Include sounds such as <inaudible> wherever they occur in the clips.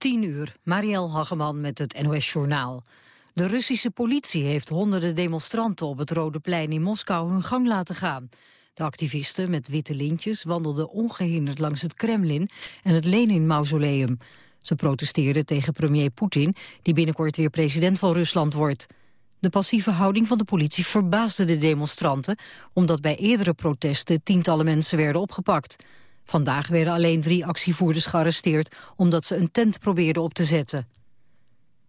10 uur, Marielle Hageman met het NOS Journaal. De Russische politie heeft honderden demonstranten op het Rode Plein in Moskou hun gang laten gaan. De activisten met witte lintjes wandelden ongehinderd langs het Kremlin en het Lenin-mausoleum. Ze protesteerden tegen premier Poetin, die binnenkort weer president van Rusland wordt. De passieve houding van de politie verbaasde de demonstranten... omdat bij eerdere protesten tientallen mensen werden opgepakt. Vandaag werden alleen drie actievoerders gearresteerd... omdat ze een tent probeerden op te zetten.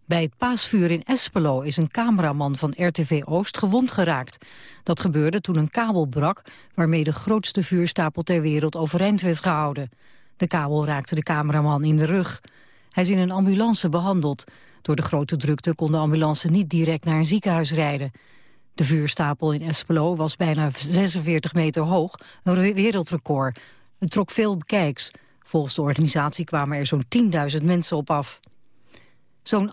Bij het paasvuur in Espelo is een cameraman van RTV Oost gewond geraakt. Dat gebeurde toen een kabel brak... waarmee de grootste vuurstapel ter wereld overeind werd gehouden. De kabel raakte de cameraman in de rug. Hij is in een ambulance behandeld. Door de grote drukte kon de ambulance niet direct naar een ziekenhuis rijden. De vuurstapel in Espelo was bijna 46 meter hoog, een wereldrecord. Het trok veel bekijks. Volgens de organisatie kwamen er zo'n 10.000 mensen op af. Zo'n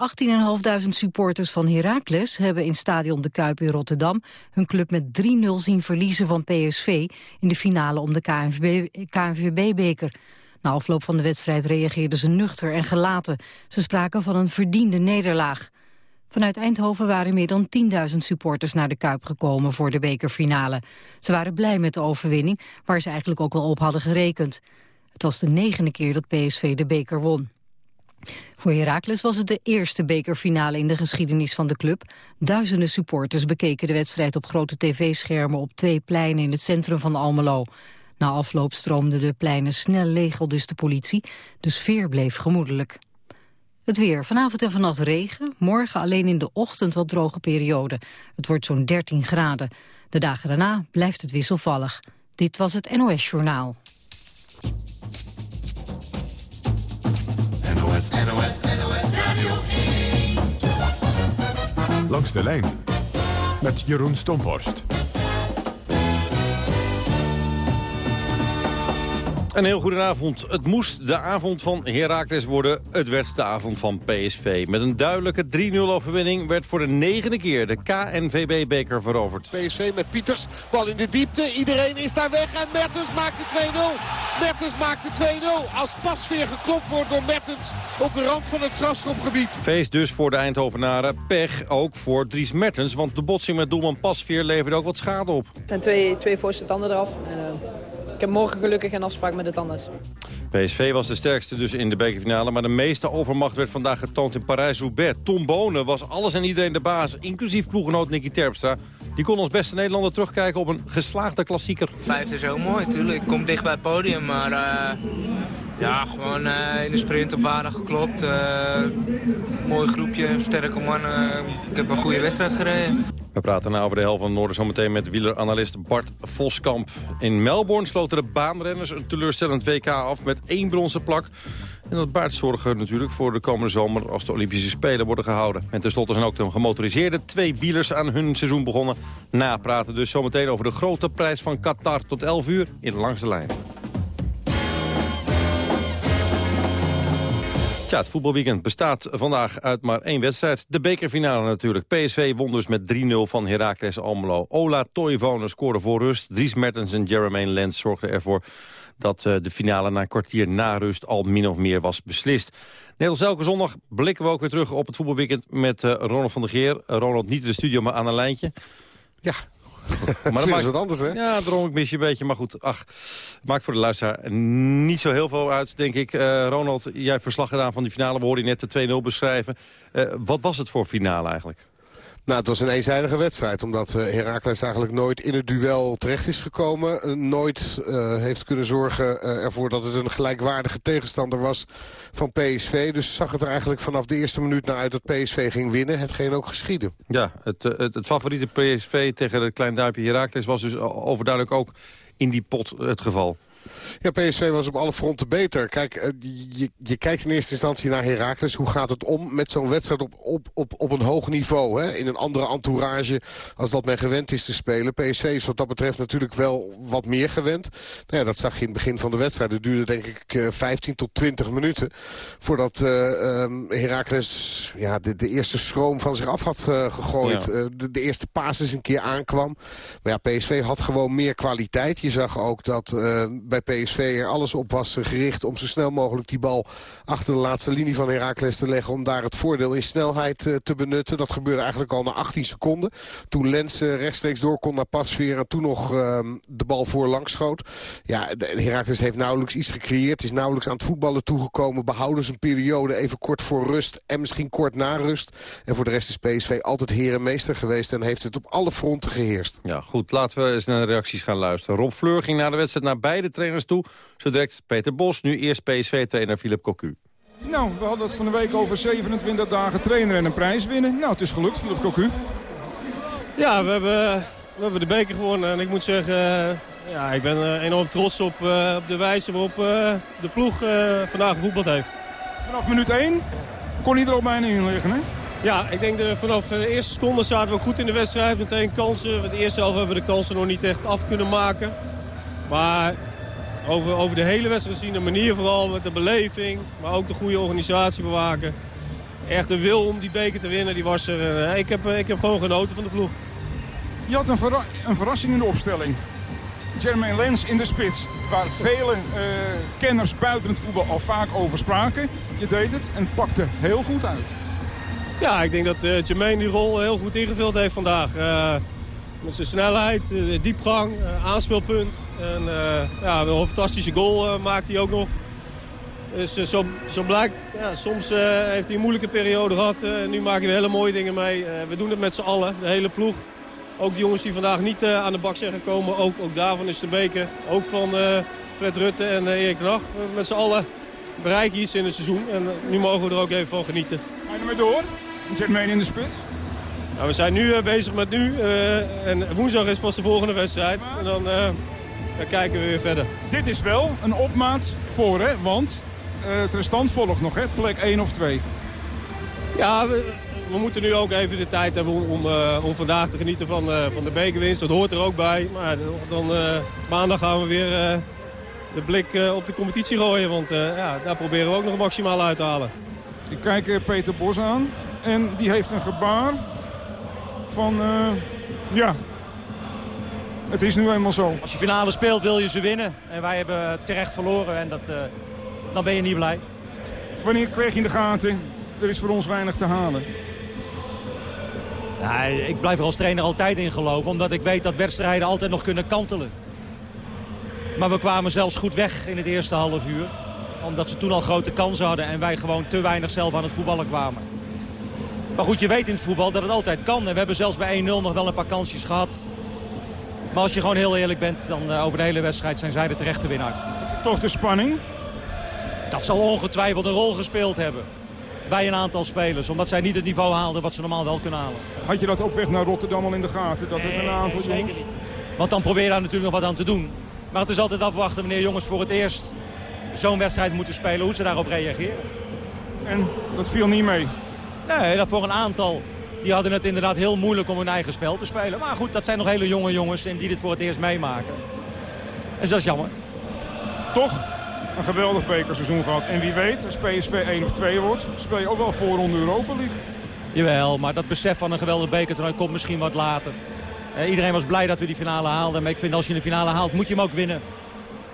18.500 supporters van Heracles hebben in stadion De Kuip in Rotterdam hun club met 3-0 zien verliezen van PSV in de finale om de KNVB-beker. Na afloop van de wedstrijd reageerden ze nuchter en gelaten. Ze spraken van een verdiende nederlaag. Vanuit Eindhoven waren meer dan 10.000 supporters naar de Kuip gekomen voor de bekerfinale. Ze waren blij met de overwinning, waar ze eigenlijk ook wel op hadden gerekend. Het was de negende keer dat PSV de beker won. Voor Heracles was het de eerste bekerfinale in de geschiedenis van de club. Duizenden supporters bekeken de wedstrijd op grote tv-schermen op twee pleinen in het centrum van Almelo. Na afloop stroomden de pleinen snel leeg, dus de politie. De sfeer bleef gemoedelijk. Het weer. Vanavond en vannacht regen. Morgen alleen in de ochtend wat droge periode. Het wordt zo'n 13 graden. De dagen daarna blijft het wisselvallig. Dit was het NOS Journaal. NOS, NOS, NOS Radio Langs de lijn met Jeroen Stomborst. Een heel goedenavond. Het moest de avond van Heracles worden. Het werd de avond van PSV. Met een duidelijke 3-0 overwinning werd voor de negende keer de KNVB-beker veroverd. PSV met Pieters. Bal in de diepte. Iedereen is daar weg. En Mertens maakt de 2-0. Mertens maakt de 2-0. Als pasveer geklopt wordt door Mertens op de rand van het strafschopgebied. Feest dus voor de Eindhovenaren. Pech ook voor Dries Mertens. Want de botsing met doelman Pasveer leverde ook wat schade op. Er zijn twee, twee voorste tanden eraf. Ik heb morgen gelukkig een afspraak met de tandarts. PSV was de sterkste dus in de bekerfinale, maar de meeste overmacht werd vandaag getoond in Parijs-Roubaix. Tom Bonen was alles en iedereen de baas, inclusief ploeggenoot Nicky Terpstra. Die kon als beste Nederlander terugkijken op een geslaagde klassieker. Vijfde is ook mooi, natuurlijk. Ik kom dicht bij het podium, maar uh, ja, gewoon uh, in de sprint op waarde geklopt. Uh, mooi groepje, sterke mannen. ik heb een goede wedstrijd gereden. We praten na over de helft van Noorden zometeen met wieleranalist Bart Voskamp. In Melbourne sloten de baanrenners een teleurstellend WK af met één bronzen plak. En dat baart zorgen natuurlijk voor de komende zomer als de Olympische Spelen worden gehouden. En tenslotte zijn ook de gemotoriseerde twee wielers aan hun seizoen begonnen. Napraten dus zometeen over de grote prijs van Qatar tot 11 uur in Langs de Lijn. Ja, het voetbalweekend bestaat vandaag uit maar één wedstrijd. De bekerfinale natuurlijk. PSV won dus met 3-0 van Heracles Almelo. Ola Toivonen scoorde voor rust. Dries Mertens en Jermaine Lens zorgden ervoor dat uh, de finale na een kwartier na rust al min of meer was beslist. Net als elke zondag blikken we ook weer terug op het voetbalweekend met uh, Ronald van der Geer. Ronald niet in de studio, maar aan een lijntje. Ja, <laughs> maar dat is wat anders, hè? Ja, droom ik mis je een beetje. Maar goed, ach, maakt voor de luisteraar niet zo heel veel uit, denk ik. Uh, Ronald, jij hebt verslag gedaan van die finale. We hoorden je net de 2-0 beschrijven. Uh, wat was het voor finale eigenlijk? Nou, het was een eenzijdige wedstrijd. Omdat uh, Heracles eigenlijk nooit in het duel terecht is gekomen. Uh, nooit uh, heeft kunnen zorgen ervoor dat het een gelijkwaardige tegenstander was van PSV. Dus zag het er eigenlijk vanaf de eerste minuut naar uit dat PSV ging winnen. Hetgeen ook geschieden. Ja, het, het, het favoriete PSV tegen het klein duimpje Heracles was dus overduidelijk ook in die pot het geval. Ja, PSV was op alle fronten beter. Kijk, eh, je, je kijkt in eerste instantie naar Heracles. Hoe gaat het om met zo'n wedstrijd op, op, op, op een hoog niveau? Hè? In een andere entourage als dat men gewend is te spelen. PSV is wat dat betreft natuurlijk wel wat meer gewend. Nou ja, dat zag je in het begin van de wedstrijd. Het duurde denk ik 15 eh, tot 20 minuten voordat uh, um, Heracles ja, de, de eerste schroom van zich af had uh, gegooid. Ja. Uh, de, de, eerste paas eens een keer aankwam. Maar ja, PSV had gewoon meer kwaliteit. Je zag ook dat bij PSV er alles op was gericht... om zo snel mogelijk die bal achter de laatste linie van Heracles te leggen... om daar het voordeel in snelheid te benutten. Dat gebeurde eigenlijk al na 18 seconden. Toen Lens rechtstreeks door kon naar Pasveer en toen nog ehm, de bal voorlangs schoot. Ja, Heracles heeft nauwelijks iets gecreëerd. Is nauwelijks aan het voetballen toegekomen. Behouden een periode even kort voor rust en misschien kort na rust. En voor de rest is PSV altijd heer en meester geweest... en heeft het op alle fronten geheerst. Ja, goed. Laten we eens naar de reacties gaan luisteren. Rob Fleur ging na de wedstrijd naar beide trainers toe. Zo direct Peter Bos, nu eerst PSV-trainer Philip Cocu. Nou, we hadden het van de week over 27 dagen trainer en een prijs winnen. Nou, het is gelukt, Philip Cocu. Ja, we hebben, we hebben de beker gewonnen. En ik moet zeggen, eh, ja, ik ben eh, enorm trots op, uh, op de wijze waarop de ploeg vandaag gevoetbald heeft. Vanaf minuut 1 kon hij er al bijna in liggen, hè? Ja, ik denk dat vanaf de eerste seconde zaten we ook goed in de wedstrijd. Meteen kansen. De eerste helft hebben we de kansen nog niet echt af kunnen maken. Maar over, over de hele wedstrijd gezien, de manier vooral met de beleving. Maar ook de goede organisatie bewaken. Echt de wil om die beker te winnen, die was er. Ik heb, ik heb gewoon genoten van de ploeg. Je had een, een verrassing in de opstelling. Jermaine Lens in de spits. Waar vele uh, kenners buiten het voetbal al vaak over spraken. Je deed het en pakte heel goed uit. Ja, ik denk dat uh, Jermaine die rol heel goed ingevuld heeft vandaag. Uh, met zijn snelheid, diepgang, aanspeelpunt. En ja, een fantastische goal maakt hij ook nog. Dus zo, zo blijkt, ja, soms heeft hij een moeilijke periode gehad. nu maken we hele mooie dingen mee. we doen het met z'n allen, de hele ploeg. Ook de jongens die vandaag niet aan de bak zijn gekomen. Ook, ook daarvan is de beker. Ook van Fred Rutte en Erik ten Hag. Met z'n allen bereiken iets in het seizoen. En nu mogen we er ook even van genieten. Ga je ermee door? Jetmeen in de spits? Nou, we zijn nu bezig met nu. en woensdag is pas de volgende wedstrijd. En dan, dan, kijken we weer verder. Dit is wel een opmaat voor, hè? Want het restant volgt nog, hè? Plek 1 of 2. Ja, we, we moeten nu ook even de tijd hebben om, om, uh, om vandaag te genieten van, uh, van de bekerwinst. Dat hoort er ook bij. Maar dan uh, maandag gaan we weer de blik op de competitie gooien. Want ja, daar proberen we ook nog maximaal uit te halen. Ik kijk Peter Bos aan. En die heeft een gebaar van... ja, het is nu eenmaal zo. Als je finale speelt wil je ze winnen. En wij hebben terecht verloren. En dat, dan ben je niet blij. Wanneer kreeg je in de gaten? Er is voor ons weinig te halen. Ja, ik blijf er als trainer altijd in geloven. Omdat ik weet dat wedstrijden altijd nog kunnen kantelen. Maar we kwamen zelfs goed weg in het eerste half uur. Omdat ze toen al grote kansen hadden. En wij gewoon te weinig zelf aan het voetballen kwamen. Maar goed, je weet in het voetbal dat het altijd kan. En we hebben zelfs bij 1-0 nog wel een paar kansjes gehad. Maar als je gewoon heel eerlijk bent, dan uh, over de hele wedstrijd zijn zij de terechte winnaar. Is het toch de spanning? Dat zal ongetwijfeld een rol gespeeld hebben bij een aantal spelers. Omdat zij niet het niveau haalden wat ze normaal wel kunnen halen. Had je dat op weg naar Rotterdam al in de gaten? Dat nee, een aantal nee, jongens... niet. Want dan probeer je daar natuurlijk nog wat aan te doen. Maar het is altijd afwachten wanneer jongens voor het eerst zo'n wedstrijd moeten spelen. Hoe ze daarop reageren. En dat viel niet mee? Nee, dat voor een aantal. Die hadden het inderdaad heel moeilijk om hun eigen spel te spelen. Maar goed, dat zijn nog hele jonge jongens en die dit voor het eerst meemaken. En dat is jammer. Toch een geweldig bekerseizoen gehad. En wie weet, als PSV 1 of 2 wordt, speel je ook wel voor onder Europa League. Jawel, maar dat besef van een geweldig bekertoernooi komt misschien wat later. Eh, iedereen was blij dat we die finale haalden. Maar ik vind als je de finale haalt, moet je hem ook winnen.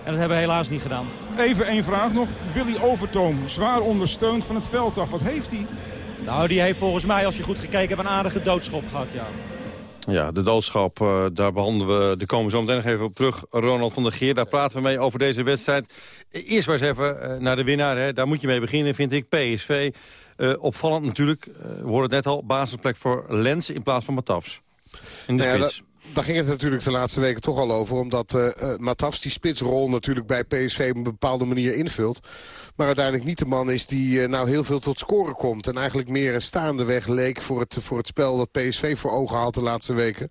En dat hebben we helaas niet gedaan. Even één vraag nog. Willy Overtoom, zwaar ondersteund van het veld af. Wat heeft hij? Nou, die heeft volgens mij, als je goed gekeken hebt, een aardige doodschop gehad, ja. Ja, de doodschap, uh, daar behandelen we, de komen zo meteen nog even op terug. Ronald van der Geer, daar praten we mee over deze wedstrijd. Eerst maar eens even uh, naar de winnaar, hè. daar moet je mee beginnen, vind ik. PSV, uh, opvallend natuurlijk, we hoorden het net al, basisplek voor Lens in plaats van Matafs. In de nou ja, spits daar ging het natuurlijk de laatste weken toch al over. Omdat uh, Matafs die spitsrol natuurlijk bij PSV op een bepaalde manier invult. Maar uiteindelijk niet de man is die uh, nou heel veel tot scoren komt. En eigenlijk meer een staande weg leek voor het, voor het spel dat PSV voor ogen had de laatste weken.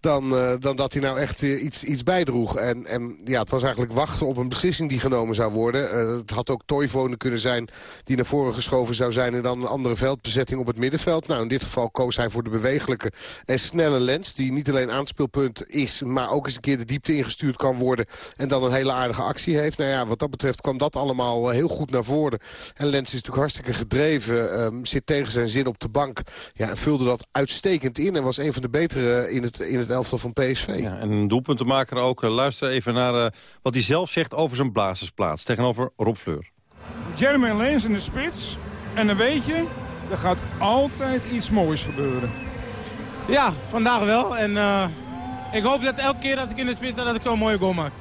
Dan, uh, dan dat hij nou echt iets, iets bijdroeg. En, en ja, het was eigenlijk wachten op een beslissing die genomen zou worden. het had ook Toivonen kunnen zijn die naar voren geschoven zou zijn. En dan een andere veldbezetting op het middenveld. Nou, in dit geval koos hij voor de bewegelijke en snelle lens. Die niet alleen aan aanspeelpunt is... maar ook eens een keer de diepte ingestuurd kan worden... en dan een hele aardige actie heeft. Nou ja, wat dat betreft kwam dat allemaal heel goed naar voren. En Lens is natuurlijk hartstikke gedreven. Ehm, zit tegen zijn zin op de bank. Ja, en vulde dat uitstekend in. En was een van de betere in het, in het elftal van PSV. Ja, en een doelpuntenmaker ook. luister even naar wat hij zelf zegt over zijn blazersplaats. Tegenover Rob Fleur. Jermaine Lens in de spits. En dan weet je, er gaat altijd iets moois gebeuren. Ja, vandaag wel. En uh, ik hoop dat elke keer als ik in de spits sta, dat ik zo'n mooie goal maak.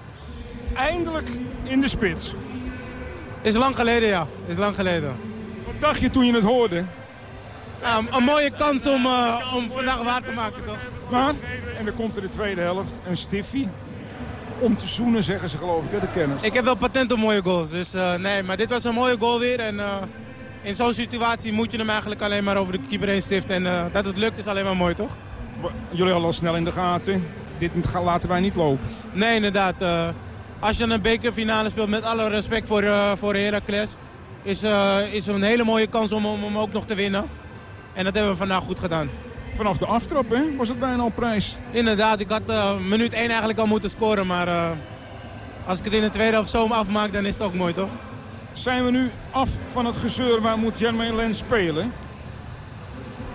Eindelijk in de spits. Is lang geleden, ja. Is lang geleden. Wat dacht je toen je het hoorde? Ja, een, mooie kans om, uh, om vandaag waar te maken, toch? Maar, en dan komt er de tweede helft een stiffie. Om te zoenen, zeggen ze geloof ik, hè, de kenners. Ik heb wel patent op mooie goals. Dus uh, nee, maar dit was een mooie goal weer. En in zo'n situatie moet je hem eigenlijk alleen maar over de keeper heen stiften. En dat het lukt is alleen maar mooi, toch? Jullie hadden al snel in de gaten. Dit laten wij niet lopen. Nee, inderdaad. Uh, als je dan een bekerfinale speelt, met alle respect voor, uh, voor Heracles... Is, is een hele mooie kans om, om hem ook nog te winnen. En dat hebben we vandaag goed gedaan. Vanaf de aftrap hè? was het bijna al prijs. Inderdaad, ik had minuut 1 eigenlijk al moeten scoren. Maar als ik het in de tweede of zo afmaak, dan is het ook mooi, toch? Zijn we nu af van het gezeur waar moet Jermaine Lens spelen?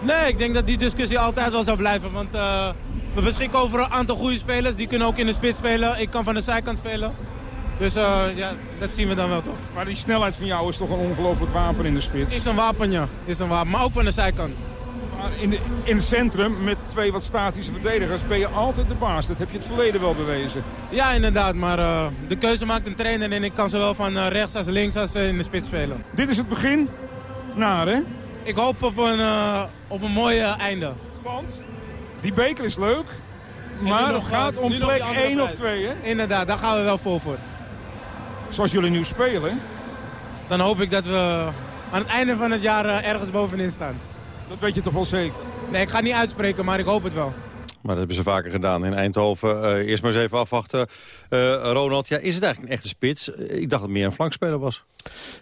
Nee, ik denk dat die discussie altijd wel zou blijven. Want uh, we beschikken over een aantal goede spelers. Die kunnen ook in de spits spelen. Ik kan van de zijkant spelen. Dus uh, ja, dat zien we dan wel toch. Maar die snelheid van jou is toch een ongelooflijk wapen in de spits? Is een wapen, ja. Is een wapen. Maar ook van de zijkant in, de, in het centrum met twee wat statische verdedigers ben je altijd de baas. Dat heb je het verleden wel bewezen. Ja, inderdaad. Maar uh, de keuze maakt een trainer en ik kan zowel van uh, rechts als links als in de spits spelen. Dit is het begin. Naar, hè? Ik hoop op een, op een mooi einde. Want die beker is leuk, maar het gaat om plek 1 of 2, hè? Inderdaad, daar gaan we wel vol voor. Zoals jullie nu spelen. Dan hoop ik dat we aan het einde van het jaar ergens bovenin staan. Dat weet je toch wel zeker? Nee, ik ga het niet uitspreken, maar ik hoop het wel. Maar dat hebben ze vaker gedaan in Eindhoven. Uh, eerst maar eens even afwachten. Uh, Ronald, ja, is het eigenlijk een echte spits? Ik dacht dat het meer een flankspeler was.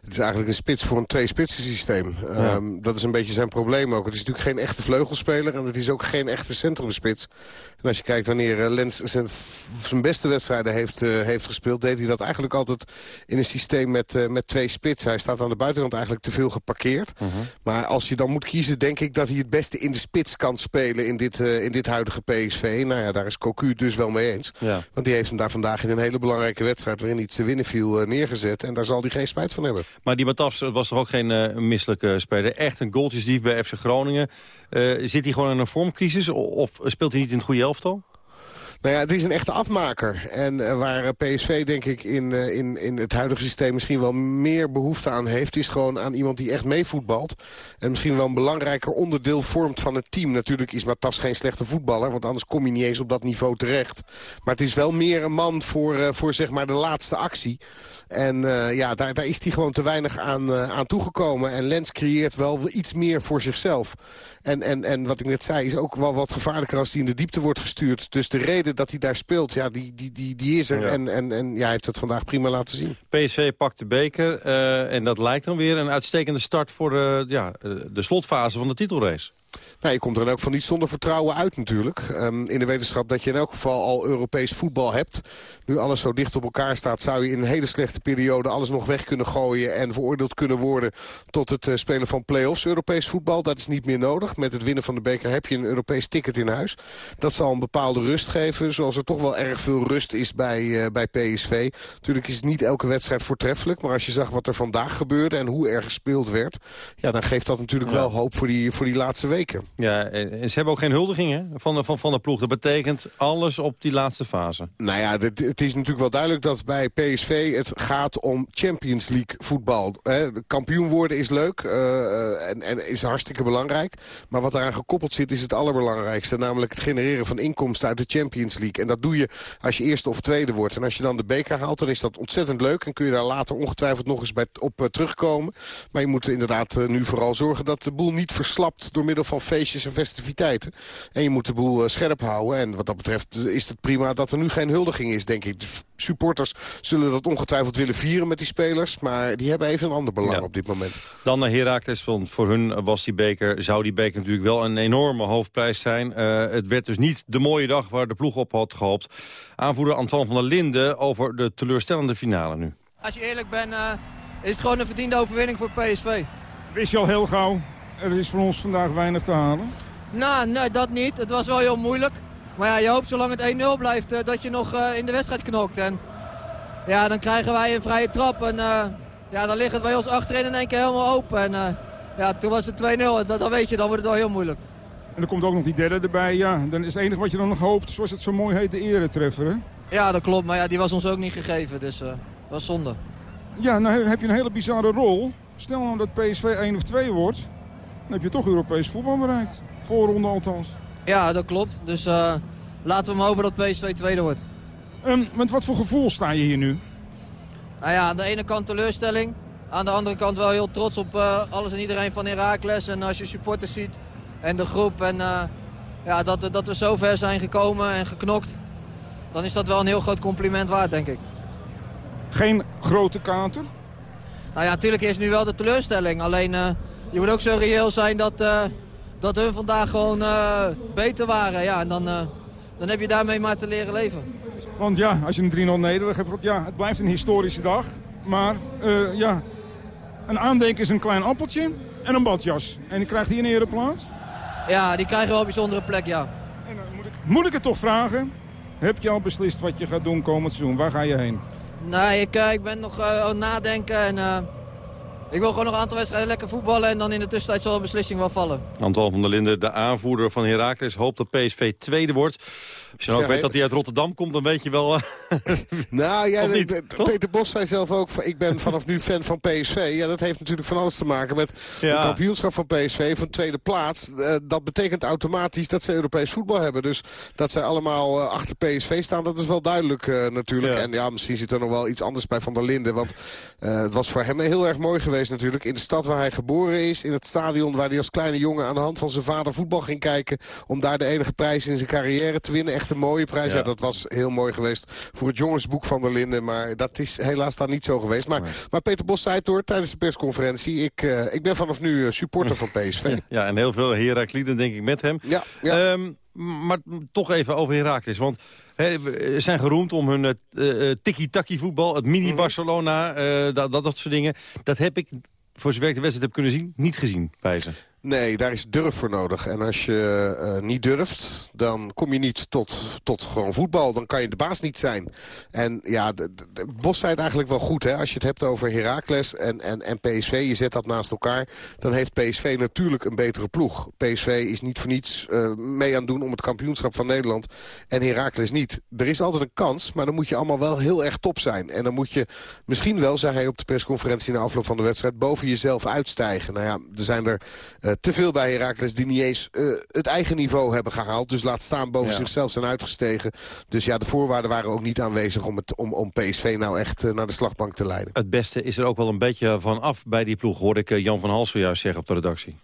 Het is eigenlijk een spits voor een twee-spitsen systeem. Ja. Um, dat is een beetje zijn probleem ook. Het is natuurlijk geen echte vleugelspeler en het is ook geen echte centrumspits. En als je kijkt wanneer Lens zijn, zijn, beste wedstrijden heeft, heeft gespeeld... deed hij dat eigenlijk altijd in een systeem met, met twee spitsen. Hij staat aan de buitenkant eigenlijk te veel geparkeerd. -huh. Maar als je dan moet kiezen, denk ik dat hij het beste in de spits kan spelen... in dit, in dit huidige PSV. Nou ja, daar is Cocu dus wel mee eens. Ja. Want die heeft hem daar vandaag in een hele belangrijke wedstrijd... waarin iets te winnen viel, neergezet. En daar zal hij geen spijt van hebben. Maar die Matafs was toch ook geen uh, misselijke speler? Echt een goaltjesdief bij FC Groningen. Uh, zit hij gewoon in een vormcrisis of speelt hij niet in het goede elftal? Nou ja, het is een echte afmaker. En uh, waar PSV denk ik in, uh, in, in het huidige systeem misschien wel meer behoefte aan heeft... is gewoon aan iemand die echt meevoetbalt. En misschien wel een belangrijker onderdeel vormt van het team. Natuurlijk is Matas geen slechte voetballer, want anders kom je niet eens op dat niveau terecht. Maar het is wel meer een man voor, voor zeg maar de laatste actie. En ja, daar, daar is hij gewoon te weinig aan, aan toegekomen. En Lens creëert wel iets meer voor zichzelf. En, en, en wat ik net zei, is ook wel wat gevaarlijker als hij in de diepte wordt gestuurd. Dus de reden dat hij daar speelt, ja, die, die, die, die is er. Ja. En, en, en ja, hij heeft het vandaag prima laten zien. PSV pakt de beker uh, en dat lijkt dan weer een uitstekende start voor de, ja, de slotfase van de titelrace. Nou, je komt er dan ook van niet zonder vertrouwen uit natuurlijk. Um, in de wetenschap dat je in elk geval al Europees voetbal hebt. Nu alles zo dicht op elkaar staat, zou je in een hele slechte periode alles nog weg kunnen gooien. En veroordeeld kunnen worden tot het uh, spelen van play-offs Europees voetbal. Dat is niet meer nodig. Met het winnen van de beker heb je een Europees ticket in huis. Dat zal een bepaalde rust geven. Zoals er toch wel erg veel rust is bij, uh, bij PSV. Natuurlijk is het niet elke wedstrijd voortreffelijk. Maar als je zag wat er vandaag gebeurde en hoe er gespeeld werd. Ja, dan geeft dat natuurlijk ja. wel hoop voor die, voor die laatste weken. Ja, en ze hebben ook geen huldiging hè, van, de, van, van de ploeg. Dat betekent alles op die laatste fase. Nou ja, het, het is natuurlijk wel duidelijk dat bij PSV het gaat om Champions League voetbal. Hè. Kampioen worden is leuk uh, en, en is hartstikke belangrijk. Maar wat eraan gekoppeld zit is het allerbelangrijkste. Namelijk het genereren van inkomsten uit de Champions League. En dat doe je als je eerste of tweede wordt. En als je dan de beker haalt, dan is dat ontzettend leuk. En kun je daar later ongetwijfeld nog eens bij, op uh, terugkomen. Maar je moet inderdaad uh, nu vooral zorgen dat de boel niet verslapt door middel van feestjes en festiviteiten. En je moet de boel scherp houden. En wat dat betreft is het prima dat er nu geen huldiging is, denk ik. De supporters zullen dat ongetwijfeld willen vieren met die spelers. Maar die hebben even een ander belang op dit moment. Dan naar Heracles, want voor hun was die beker, zou die beker natuurlijk wel een enorme hoofdprijs zijn. het werd dus niet de mooie dag waar de ploeg op had gehoopt. Aanvoerder Antoine van der Linden over de teleurstellende finale nu. Als je eerlijk bent, uh, is het gewoon een verdiende overwinning voor PSV. Wist je al heel gauw, er is voor ons vandaag weinig te halen? Nou, nee, dat niet. Het was wel heel moeilijk. Maar ja, je hoopt zolang het 1-0 blijft uh, dat je nog uh, in de wedstrijd knokt. En ja, dan krijgen wij een vrije trap. En ja, dan ligt het bij ons achterin in één keer helemaal open. En ja, toen was het 2-0. Dat, dan weet je, dan wordt het wel heel moeilijk. En er komt ook nog die derde erbij. Ja, dan is het enige wat je dan nog hoopt, zoals het zo mooi heet, de eretreffer, hè? Ja, dat klopt. Maar ja, die was ons ook niet gegeven. Dus uh, was zonde. Ja, nou heb je een hele bizarre rol. Stel nou dat PSV 1 of 2 wordt. Dan heb je toch Europees voetbal bereikt. Voorronde althans. Ja, dat klopt. Dus uh, laten we maar hopen dat PSV tweede wordt. Um, met wat voor gevoel sta je hier nu? Nou ja, aan de ene kant teleurstelling. Aan de andere kant wel heel trots op uh, alles en iedereen van Heracles. En als je supporters ziet en de groep. En uh, ja, dat, we, dat we zo ver zijn gekomen en geknokt. Dan is dat wel een heel groot compliment waard, denk ik. Geen grote kater? Nou ja, natuurlijk is nu wel de teleurstelling. Alleen je moet ook zo reëel zijn dat, uh, dat hun vandaag gewoon beter waren. Ja, en dan, dan heb je daarmee maar te leren leven. Want ja, als je een 3-0 nederlaag hebt, ja, het blijft een historische dag. Maar ja, een aandenken is een klein appeltje en een badjas. En die krijgt hier een ereplaats? Ja, die krijgen wel een bijzondere plek, ja. En dan moet, ik, moet ik het toch vragen? Heb je al beslist wat je gaat doen komend seizoen? Waar ga je heen? Nee, ik, ik ben nog uh, aan het nadenken en uh, ik wil gewoon nog een aantal wedstrijden lekker voetballen en dan in de tussentijd zal een beslissing wel vallen. Antoine van der Linden, de aanvoerder van Heracles, hoopt dat PSV tweede wordt. Als je dan ook weet dat hij uit Rotterdam komt, dan weet je wel... Uh, <laughs> nou ja, <laughs> niet, Peter Bos zei zelf ook, ik ben vanaf nu fan van PSV. Ja, dat heeft natuurlijk van alles te maken met ja. de kampioenschap van PSV van tweede plaats. Uh, dat betekent automatisch dat ze Europees voetbal hebben. Dus dat zij allemaal uh, achter PSV staan, dat is wel duidelijk natuurlijk. Ja. En ja, misschien zit er nog wel iets anders bij Van der Linden. Want het was voor hem heel erg mooi geweest natuurlijk. In de stad waar hij geboren is, in het stadion waar hij als kleine jongen aan de hand van zijn vader voetbal ging kijken. Om daar de enige prijs in zijn carrière te winnen echt een mooie prijs. Ja. ja. dat was heel mooi geweest voor het jongensboek van der Linden. Maar dat is helaas dan niet zo geweest. Maar, maar Peter Bos zei het door tijdens de persconferentie. Ik, uh, ik ben vanaf nu supporter van <laughs> PSV. Ja, en heel veel Herakliden denk ik met hem. Ja, ja. Um, maar toch even over Herakles. Want he, zijn geroemd om hun uh, tiki-taki voetbal. Het mini-Barcelona, uh, dat, dat, dat soort dingen. Dat heb ik, voor zover ik de wedstrijd heb kunnen zien, niet gezien bij ze. Nee, daar is durf voor nodig. En als je uh, niet durft, dan kom je niet tot, tot gewoon voetbal. Dan kan je de baas niet zijn. En ja, de, Bos zei het eigenlijk wel goed. Hè? Als je het hebt over Heracles en, en, en PSV, je zet dat naast elkaar... dan heeft PSV natuurlijk een betere ploeg. PSV is niet voor niets uh, mee aan het doen om het kampioenschap van Nederland. En Heracles niet. Er is altijd een kans, maar dan moet je allemaal wel heel erg top zijn. En dan moet je misschien wel, zei hij op de persconferentie... na afloop van de wedstrijd, boven jezelf uitstijgen. Nou ja, er zijn er... te veel bij Heracles die niet eens uh, het eigen niveau hebben gehaald. Dus laat staan boven ja. zichzelf zijn uitgestegen. Dus ja, de voorwaarden waren ook niet aanwezig om, het, om, om PSV nou echt uh, naar de slagbank te leiden. Het beste is er ook wel een beetje van af bij die ploeg, hoorde ik Jan van Hals zojuist zeggen op de redactie.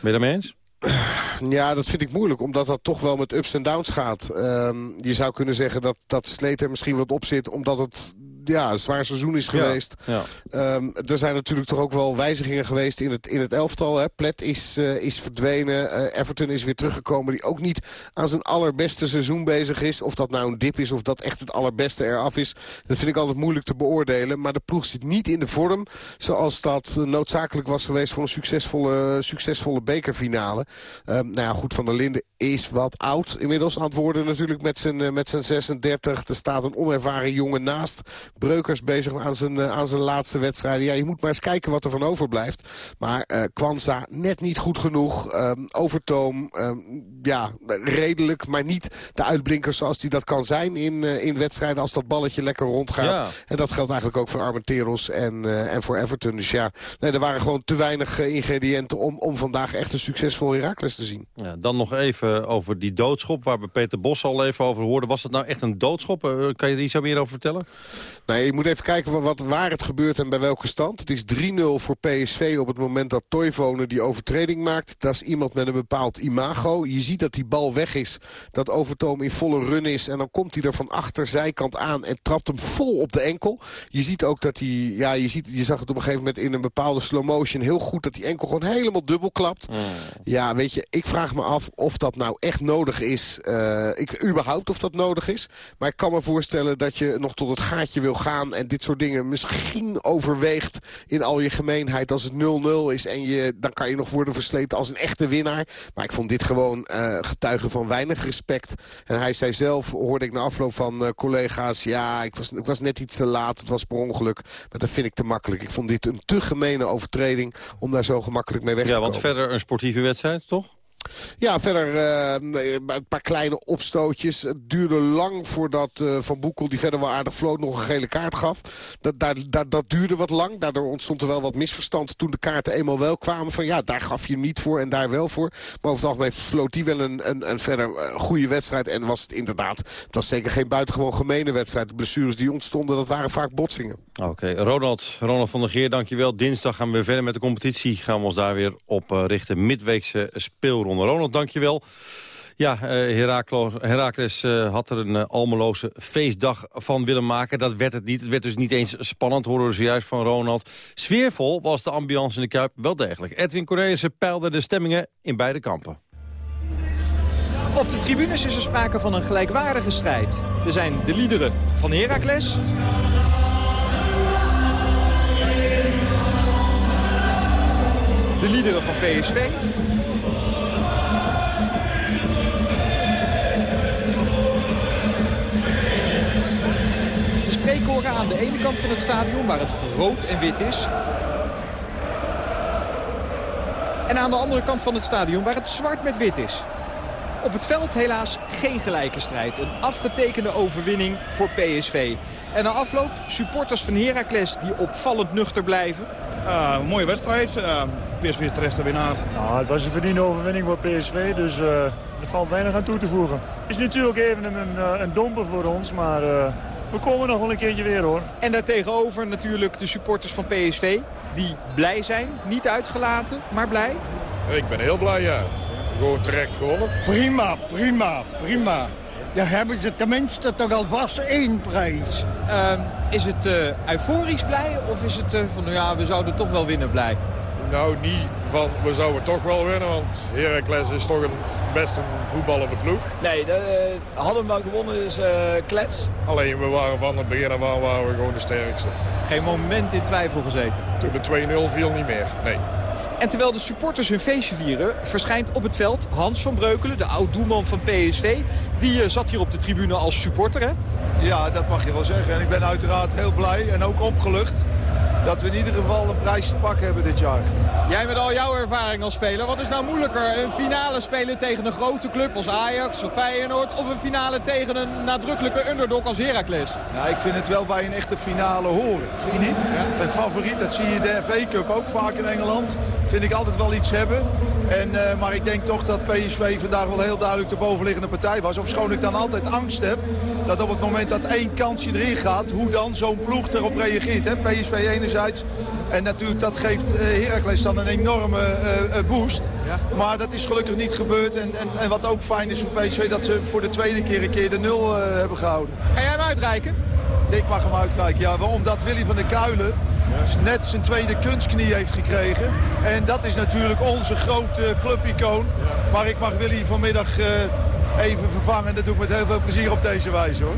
Ben je daarmee eens? <clears throat> Ja, dat vind ik moeilijk, omdat dat toch wel met ups en downs gaat. Um, je zou kunnen zeggen dat, dat Sleet er misschien wat op zit, omdat het ja, een zwaar seizoen is geweest. Ja, ja. Um, er zijn natuurlijk toch ook wel wijzigingen geweest in het, in het elftal. Hè. Plet is, uh, is verdwenen. Uh, Everton is weer teruggekomen. Die ook niet aan zijn allerbeste seizoen bezig is. Of dat nou een dip is of dat echt het allerbeste eraf is. Dat vind ik altijd moeilijk te beoordelen. Maar de ploeg zit niet in de vorm zoals dat noodzakelijk was geweest voor een succesvolle, succesvolle bekerfinale. Um, nou ja, goed, Van der Linden is wat oud inmiddels aan het worden natuurlijk met zijn, met zijn 36. Er staat een onervaren jongen naast. Breukers bezig aan zijn, uh, aan zijn laatste wedstrijden. Ja, je moet maar eens kijken wat er van overblijft. Maar uh, Kwanza net niet goed genoeg. Um, Overtoom, um, ja, redelijk. Maar niet de uitblinkers zoals hij dat kan zijn in, uh, in wedstrijden. Als dat balletje lekker rondgaat. Ja. En dat geldt eigenlijk ook voor Armenteros en, en voor Everton. Dus ja, nee, er waren gewoon te weinig ingrediënten om, om vandaag echt een succesvol Heracles te zien. Ja, dan nog even over die doodschop waar we Peter Bos al even over hoorden. Was dat nou echt een doodschop? kan je er iets meer over vertellen? Nee, je moet even kijken wat, waar het gebeurt en bij welke stand. Het is 3-0 voor PSV op het moment dat Toivonen die overtreding maakt. Dat is iemand met een bepaald imago. Je ziet dat die bal weg is, dat Overtoom in volle run is... en dan komt hij er van achterzijkant aan en trapt hem vol op de enkel. Je ziet ook dat hij, ja, je, ziet, je zag het op een gegeven moment in een bepaalde slow motion... heel goed dat die enkel gewoon helemaal dubbel klapt. Ja, weet je, ik vraag me af of dat nou echt nodig is. Uh, ik, überhaupt of dat nodig is. Maar ik kan me voorstellen dat je nog tot het gaatje wil gaan... en dit soort dingen misschien overweegt in al je gemeenheid als het 0-0 is... en je, dan kan je nog worden versleten als een echte winnaar. Maar ik vond dit gewoon uh, getuigen van weinig respect. En hij zei zelf, hoorde ik na afloop van uh, collega's... ja, ik was, ik was net iets te laat, het was per ongeluk. Maar dat vind ik te makkelijk. Ik vond dit een te gemene overtreding om daar zo gemakkelijk mee weg ja, te want komen. verder een sportieve wedstrijd, toch? Ja, verder uh, een paar kleine opstootjes. Het duurde lang voordat uh, Van Boekel, die verder wel aardig vloot, nog een gele kaart gaf. Dat, daar, daar, dat duurde wat lang. Daardoor ontstond er wel wat misverstand toen de kaarten eenmaal wel kwamen. Van ja, daar gaf je hem niet voor en daar wel voor. Maar over het algemeen floot die wel een, een, een verder uh, goede wedstrijd. En was het inderdaad, het was zeker geen buitengewoon gemene wedstrijd. De blessures die ontstonden, dat waren vaak botsingen. Oké. Ronald, Ronald van der Geer, dankjewel. Dinsdag gaan we verder met de competitie. Gaan we ons daar weer op richten. Midweekse speelronde. Ronald, dankjewel. Ja, uh, Herakles, Herakles uh, had er een uh, almeloze feestdag van willen maken. Dat werd het niet. Het werd dus niet eens spannend, horen we zojuist van Ronald. Sfeervol was de ambiance in de Kuip wel degelijk. Edwin Cornelissen peilde de stemmingen in beide kampen. Op de tribunes is er sprake van een gelijkwaardige strijd. Er zijn de liederen van Heracles. De liederen van PSV. Aan de ene kant van het stadion waar het rood en wit is. En aan de andere kant van het stadion waar het zwart met wit is. Op het veld helaas geen gelijke strijd. Een afgetekende overwinning voor PSV. En na afloop supporters van Heracles die opvallend nuchter blijven. Uh, een mooie wedstrijd. Uh, PSV terecht de winnaar. Nou, het was een verdiende overwinning voor PSV, dus uh, er valt weinig aan toe te voegen. Het is natuurlijk even een, een domper voor ons, maar we komen nog wel een keertje weer hoor. En daartegenover natuurlijk de supporters van PSV die blij zijn. Niet uitgelaten, maar blij. Ik ben heel blij, ja. Gewoon terecht gewonnen. Prima, prima, prima. Daar hebben ze tenminste toch alvast één prijs. Uh, is het uh, euforisch blij of is het uh, van nou ja, we zouden toch wel winnen blij? Nou, niet van we zouden toch wel winnen, want Heracles is toch een, best een voetballende ploeg. Nee, de, uh, hadden we wel gewonnen is klets. Alleen we waren van het begin af aan waren we gewoon de sterkste. Geen moment in twijfel gezeten? Toen de 2-0 viel niet meer, nee. En terwijl de supporters hun feestje vieren, verschijnt op het veld Hans van Breukelen, de oud-doelman van PSV. Die uh, zat hier op de tribune als supporter, hè? Ja, dat mag je wel zeggen. En ik ben uiteraard heel blij en ook opgelucht dat we in ieder geval een prijs te pakken hebben dit jaar. Jij met al jouw ervaring als speler, wat is nou moeilijker? Een finale spelen tegen een grote club als Ajax of Feyenoord... of een finale tegen een nadrukkelijke underdog als Heracles? Nou, ik vind het wel bij een echte finale horen. Vind je niet? Ja. Een favoriet, dat zie je de FA Cup ook vaak in Engeland. Vind ik altijd wel iets hebben. En, uh, maar ik denk toch dat PSV vandaag wel heel duidelijk de bovenliggende partij was. Ofschoon ik dan altijd angst heb dat op het moment dat één kansje erin gaat... hoe dan zo'n ploeg erop reageert. Hè? PSV enerzijds. En natuurlijk dat geeft uh, Heracles dan een enorme uh, boost. Ja. Maar dat is gelukkig niet gebeurd. En, en, en, wat ook fijn is voor PSV dat ze voor de tweede keer een keer de nul hebben gehouden. Ga jij hem uitreiken? Ik mag hem uitreiken, ja. Omdat Willy van der Kuilen net zijn tweede kunstknie heeft gekregen. En dat is natuurlijk onze grote clubicoon. Maar ik mag Willy vanmiddag uh, even vervangen. Dat doe ik met heel veel plezier op deze wijze hoor.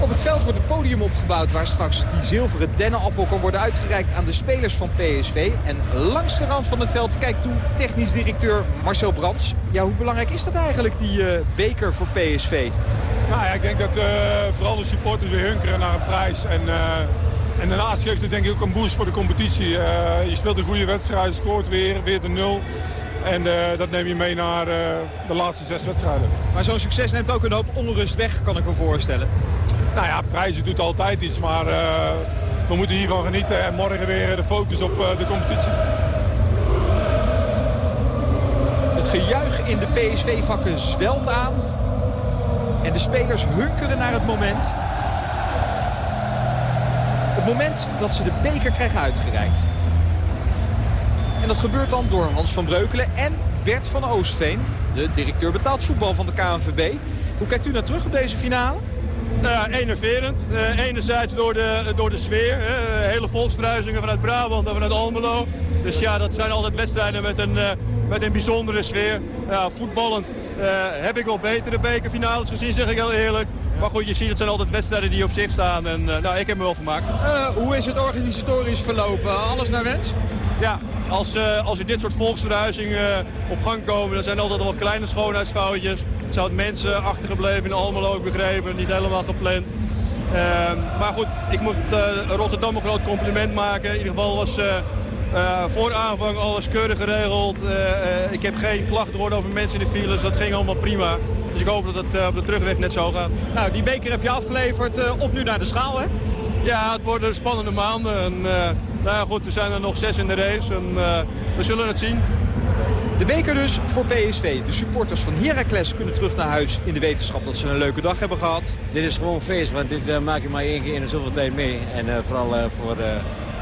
Op het veld wordt een podium opgebouwd waar straks die zilveren dennenappel kan worden uitgereikt aan de spelers van PSV. En langs de rand van het veld kijkt toe technisch directeur Marcel Brands. Ja, hoe belangrijk is dat eigenlijk, die uh, beker voor PSV? Nou ja, ik denk dat uh, vooral de supporters weer hunkeren naar een prijs. En, uh, en daarnaast geeft het denk ik ook een boost voor de competitie. Uh, je speelt een goede wedstrijd, scoort weer, weer de nul. En uh, dat neem je mee naar uh, de laatste zes wedstrijden. Maar zo'n succes neemt ook een hoop onrust weg, kan ik me voorstellen. Nou ja, prijzen doet altijd iets, maar uh, we moeten hiervan genieten. En morgen weer de focus op de competitie. Het gejuich in de PSV-vakken zwelt aan. En de spelers hunkeren naar het moment moment dat ze de beker krijgen uitgereikt. En dat gebeurt dan door Hans van Breukelen en Bert van Oostveen, de directeur betaald voetbal van de KNVB. Hoe kijkt u naar terug op deze finale? Nou enerverend. Uh, enerzijds door de, door de sfeer. Hè. Hele volksverhuizingen vanuit Brabant en vanuit Almelo. Dus ja, dat zijn altijd wedstrijden met een, uh, met een bijzondere sfeer. Voetballend heb ik wel betere bekerfinales gezien, zeg ik heel eerlijk. Maar goed, je ziet, het zijn altijd wedstrijden die op zich staan. En nou, ik heb me wel vermaakt. hoe is het organisatorisch verlopen? Alles naar wens? Ja, als, als er dit soort volksverhuizingen op gang komen... dan zijn er altijd wel kleine schoonheidsfoutjes. Zou het mensen achtergebleven in Almelo, ik begrepen. Niet helemaal gepland. Uh, maar goed, ik moet uh, Rotterdam een groot compliment maken. In ieder geval was uh, voor aanvang alles keurig geregeld. ik heb geen klachten gehoord over mensen in de files. Dat ging allemaal prima. Dus ik hoop dat het op de terugweg net zo gaat. Nou, die beker heb je afgeleverd. op nu naar de schaal, hè? Ja, het worden spannende maanden. En, nou ja, goed, er zijn er nog zes in de race. En we zullen het zien. De beker dus voor PSV. De supporters van Heracles kunnen terug naar huis in de wetenschap dat ze een leuke dag hebben gehad. Dit is gewoon feest, want dit uh, maak je maar één keer in de zoveel tijd mee. En uh, vooral uh, voor,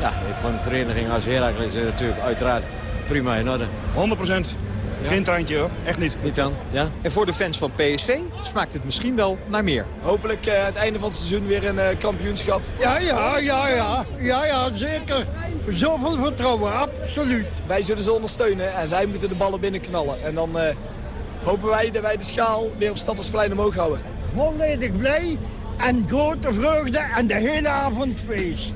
ja, voor een vereniging als Heracles is natuurlijk uiteraard prima in orde. 100 procent. Geen tandje hoor, echt niet. Niet dan, ja. En voor de fans van PSV smaakt het misschien wel naar meer. Hopelijk uh, het einde van het seizoen weer een uh, kampioenschap. Ja, ja, ja, ja. Ja, ja, zeker. Zoveel vertrouwen, absoluut. Wij zullen ze ondersteunen en zij moeten de ballen binnenknallen. En dan uh, hopen wij dat wij de schaal weer op Stappersplein omhoog houden. Volledig blij en grote vreugde en de hele avond feest.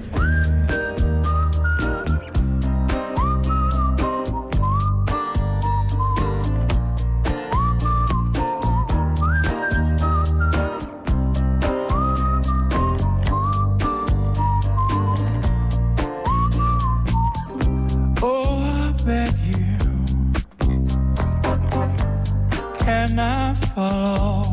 follow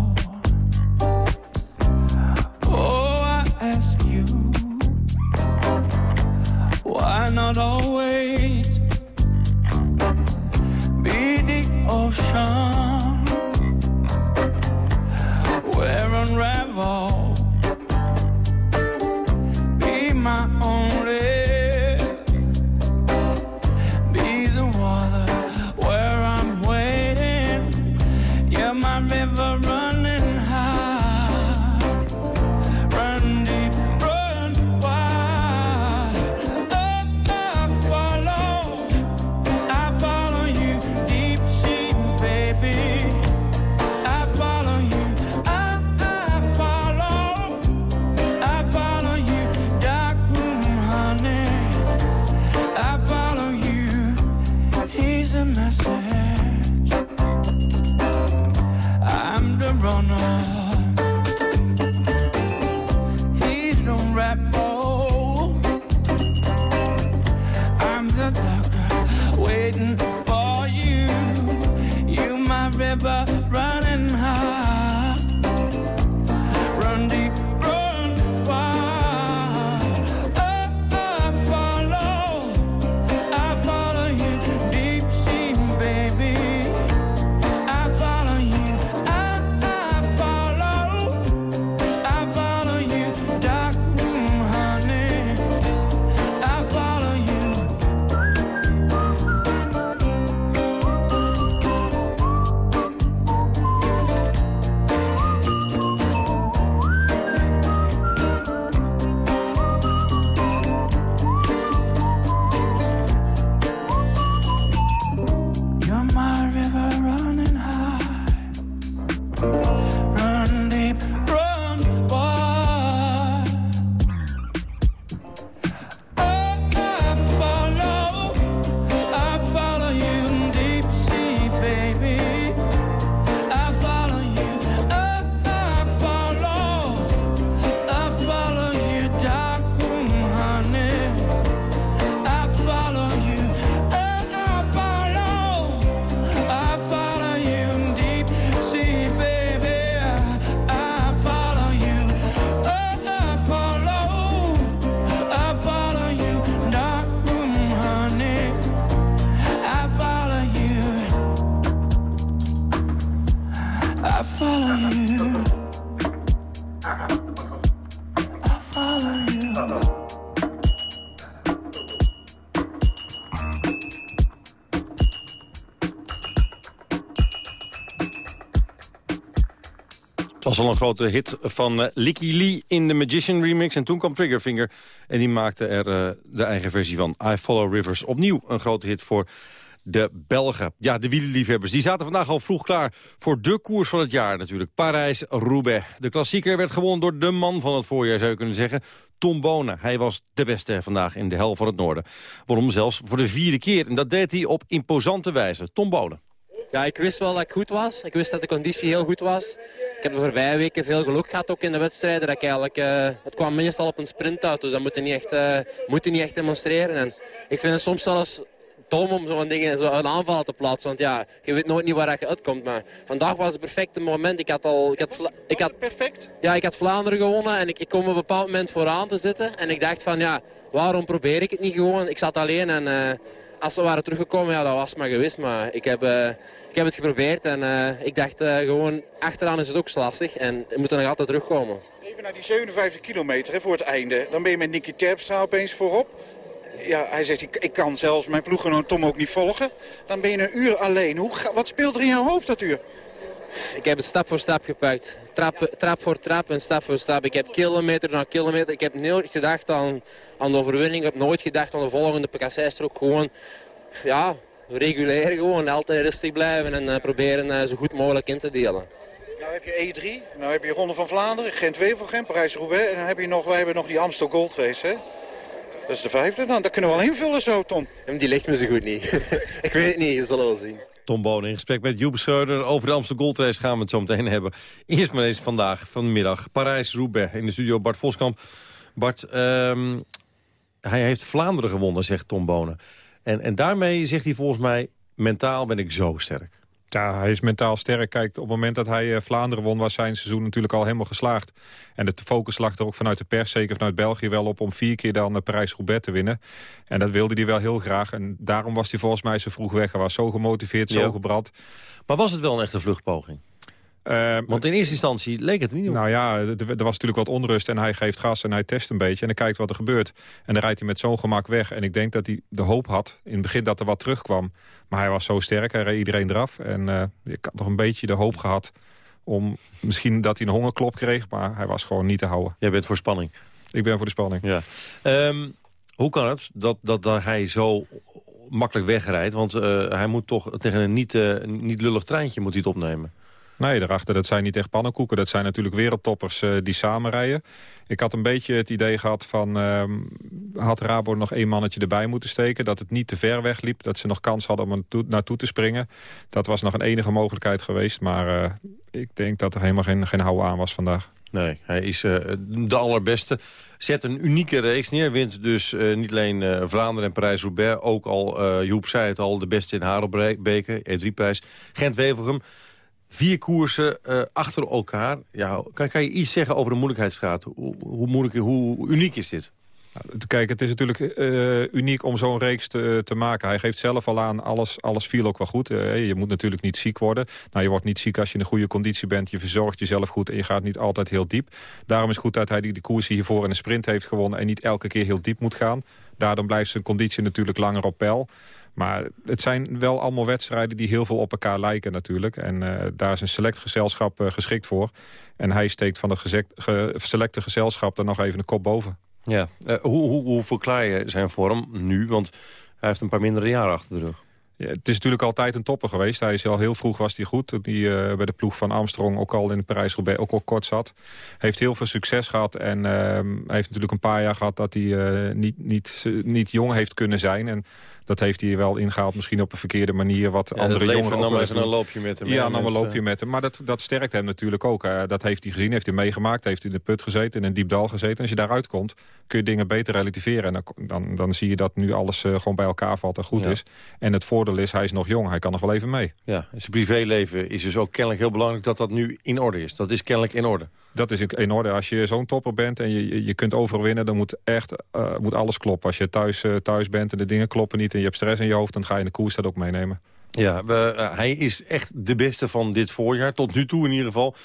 was al een grote hit van uh, Licky Lee in de Magician remix. En toen kwam Triggerfinger en die maakte er uh, de eigen versie van I Follow Rivers. Opnieuw een grote hit voor de Belgen. Ja, de wielerliefhebbers. Die zaten vandaag al vroeg klaar voor de koers van het jaar natuurlijk. Parijs-Roubaix. De klassieker werd gewonnen door de man van het voorjaar, zou je kunnen zeggen. Tom Bonen. Hij was de beste vandaag in de hel van het noorden. Waarom zelfs voor de vierde keer. En dat deed hij op imposante wijze. Tom Bonen. Ja, ik wist wel dat ik goed was. Ik wist dat de conditie heel goed was. Ik heb de voorbije weken veel geluk gehad ook in de wedstrijden. Dat ik eigenlijk, uh, het kwam meestal op een sprint uit, dus dat moet je niet echt, uh, moet je niet echt demonstreren. En ik vind het soms zelfs dom om zo'n dingen, zo een aanval te plaatsen. Want ja, je weet nooit niet waar je uitkomt. Maar vandaag was het perfecte moment. Ik had al... Ik had, ik had, perfect? Ja, ik had Vlaanderen gewonnen en ik, ik kom op een bepaald moment vooraan te zitten. En ik dacht van, ja, waarom probeer ik het niet gewoon? Ik zat alleen en... Uh, als ze waren teruggekomen, ja, dat was maar gewist. Maar ik heb, uh, ik heb het geprobeerd en uh, ik dacht uh, gewoon, achteraan is het ook lastig. En we moeten nog altijd terugkomen. Even naar die 57 kilometer voor het einde. Dan ben je met Nicky Terpstra opeens voorop. Ja, hij zegt, ik, ik kan zelfs mijn ploeggenoot Tom ook niet volgen. Dan ben je een uur alleen. Hoe, wat speelt er in jouw hoofd dat uur? Ik heb het stap voor stap gepakt. Trap, trap voor trap en stap voor stap. Ik heb kilometer na kilometer. Ik heb nooit gedacht aan, aan de overwinning. Ik heb nooit gedacht aan de volgende PKC-strook. Gewoon, ja, reguleren gewoon. Altijd rustig blijven en uh, proberen uh, zo goed mogelijk in te delen. Nou heb je E3, nou heb je Ronde van Vlaanderen, Gent-Wevelgem, Parijs-Roubaix. En dan heb je nog, wij hebben nog die Amstel Gold Race, hè? Dat is de vijfde dan. Dat kunnen we wel invullen zo, Tom. Die ligt me zo goed niet. <laughs> ik weet het niet, we zullen wel zien. Tom Bonen in gesprek met Joep Schreuder. Over de Amsterdam Gold Race gaan we het zo meteen hebben. Eerst maar eens vandaag, vanmiddag. Parijs-Roubaix in de studio Bart Voskamp. Bart, um, hij heeft Vlaanderen gewonnen, zegt Tom Bonen. En, en daarmee zegt hij volgens mij, mentaal ben ik zo sterk. Ja, hij is mentaal sterk. Kijk, op het moment dat hij uh, Vlaanderen won... was zijn seizoen natuurlijk al helemaal geslaagd. En de focus lag er ook vanuit de pers, zeker vanuit België... wel op om vier keer dan de Parijs-Roubaix te winnen. En dat wilde hij wel heel graag. En daarom was hij volgens mij zo vroeg weg. Hij was zo gemotiveerd, zo Ja. gebrand. Maar was het wel een echte vluchtpoging? Want in eerste instantie leek het er niet op. Nou ja, er, er was natuurlijk wat onrust en hij geeft gas en hij test een beetje. En dan kijkt wat er gebeurt. En dan rijdt hij met zo'n gemak weg. En ik denk dat hij de hoop had in het begin dat er wat terugkwam. Maar hij was zo sterk, hij reed iedereen eraf. En eh, ik had nog een beetje de hoop gehad om misschien dat hij een hongerklop kreeg. Maar hij was gewoon niet te houden. Jij bent voor spanning? Ik ben voor de spanning. Ja. Ehm, hoe kan het dat, dat, dat hij zo makkelijk wegrijdt? Want eh, hij moet toch tegen een niet, eh, niet lullig treintje moet hij het opnemen. Nee, daarachter, dat zijn niet echt pannenkoeken. Dat zijn natuurlijk wereldtoppers uh, die samenrijden. Ik had een beetje het idee gehad van... Uh, had Rabo nog één mannetje erbij moeten steken? Dat het niet te ver weg liep. Dat ze nog kans hadden om er naartoe, te springen. Dat was nog een enige mogelijkheid geweest. Maar uh, ik denk dat er helemaal geen, geen hou aan was vandaag. Nee, hij is uh, de allerbeste. Zet een unieke reeks neer. Wint dus niet alleen Vlaanderen en Parijs-Roubaix. Ook al, Joep zei het al, de beste in Harelbeke. E3-prijs. Gent-Wevelgem. Vier koersen uh, achter elkaar. Ja, kan, kan je iets zeggen over de moeilijkheidsgraad? Hoe, moeilijk, hoe uniek is dit? Kijk, het is natuurlijk uh, uniek om zo'n reeks te, te, maken. Hij geeft zelf al aan, alles, alles viel ook wel goed. Uh, je moet natuurlijk niet ziek worden. Nou, je wordt niet ziek als je in een goede conditie bent. Je verzorgt jezelf goed en je gaat niet altijd heel diep. Daarom is het goed dat hij die, de koers hiervoor in een sprint heeft gewonnen... en niet elke keer heel diep moet gaan. Daardoor blijft zijn conditie natuurlijk langer op peil. Maar het zijn wel allemaal wedstrijden die heel veel op elkaar lijken natuurlijk. En uh, daar is een select gezelschap uh, geschikt voor. En hij steekt van het gezekt, ge, selecte gezelschap er nog even een kop boven. Ja, uh, hoe, hoe, hoe verklaar je zijn vorm nu? Want hij heeft een paar mindere jaren achter de rug. Ja, het is natuurlijk altijd een topper geweest. Hij is al heel vroeg was hij goed. Toen hij uh, bij de ploeg van Armstrong ook al in de Parijs-Roubaix ook al kort zat. Heeft heel veel succes gehad. En uh, heeft natuurlijk een paar jaar gehad dat hij uh, niet, niet, niet jong heeft kunnen zijn. En dat heeft hij wel ingehaald. Misschien op een verkeerde manier. Wat ja, andere jongeren nam even een loopje met hem. Ja, nam een loopje met hem. Maar dat, dat sterkt hem natuurlijk ook. Uh, dat heeft hij gezien, heeft hij meegemaakt. Heeft hij in de put gezeten, in een diep dal gezeten. En als je daaruit komt, kun je dingen beter relativeren. En dan, dan, dan zie je dat nu alles uh, gewoon bij elkaar valt en goed ja. is. En het voordeel is, hij is nog jong. Hij kan nog wel even mee. Ja, zijn privéleven is dus ook kennelijk heel belangrijk dat dat nu in orde is. Dat is kennelijk in orde. Dat is in orde. Als je zo'n topper bent en je, je kunt overal winnen... dan moet echt uh, moet alles kloppen. Als je thuis, uh, thuis bent en de dingen kloppen niet... en je hebt stress in je hoofd, dan ga je de koers dat ook meenemen. Ja, we, uh, hij is echt de beste van dit voorjaar. Tot nu toe in ieder geval.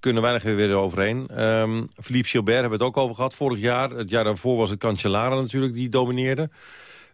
Kunnen weinig weer weer overheen. Um, Philippe Gilbert hebben we het ook over gehad vorig jaar. Het jaar daarvoor was het Cancellara natuurlijk die domineerde.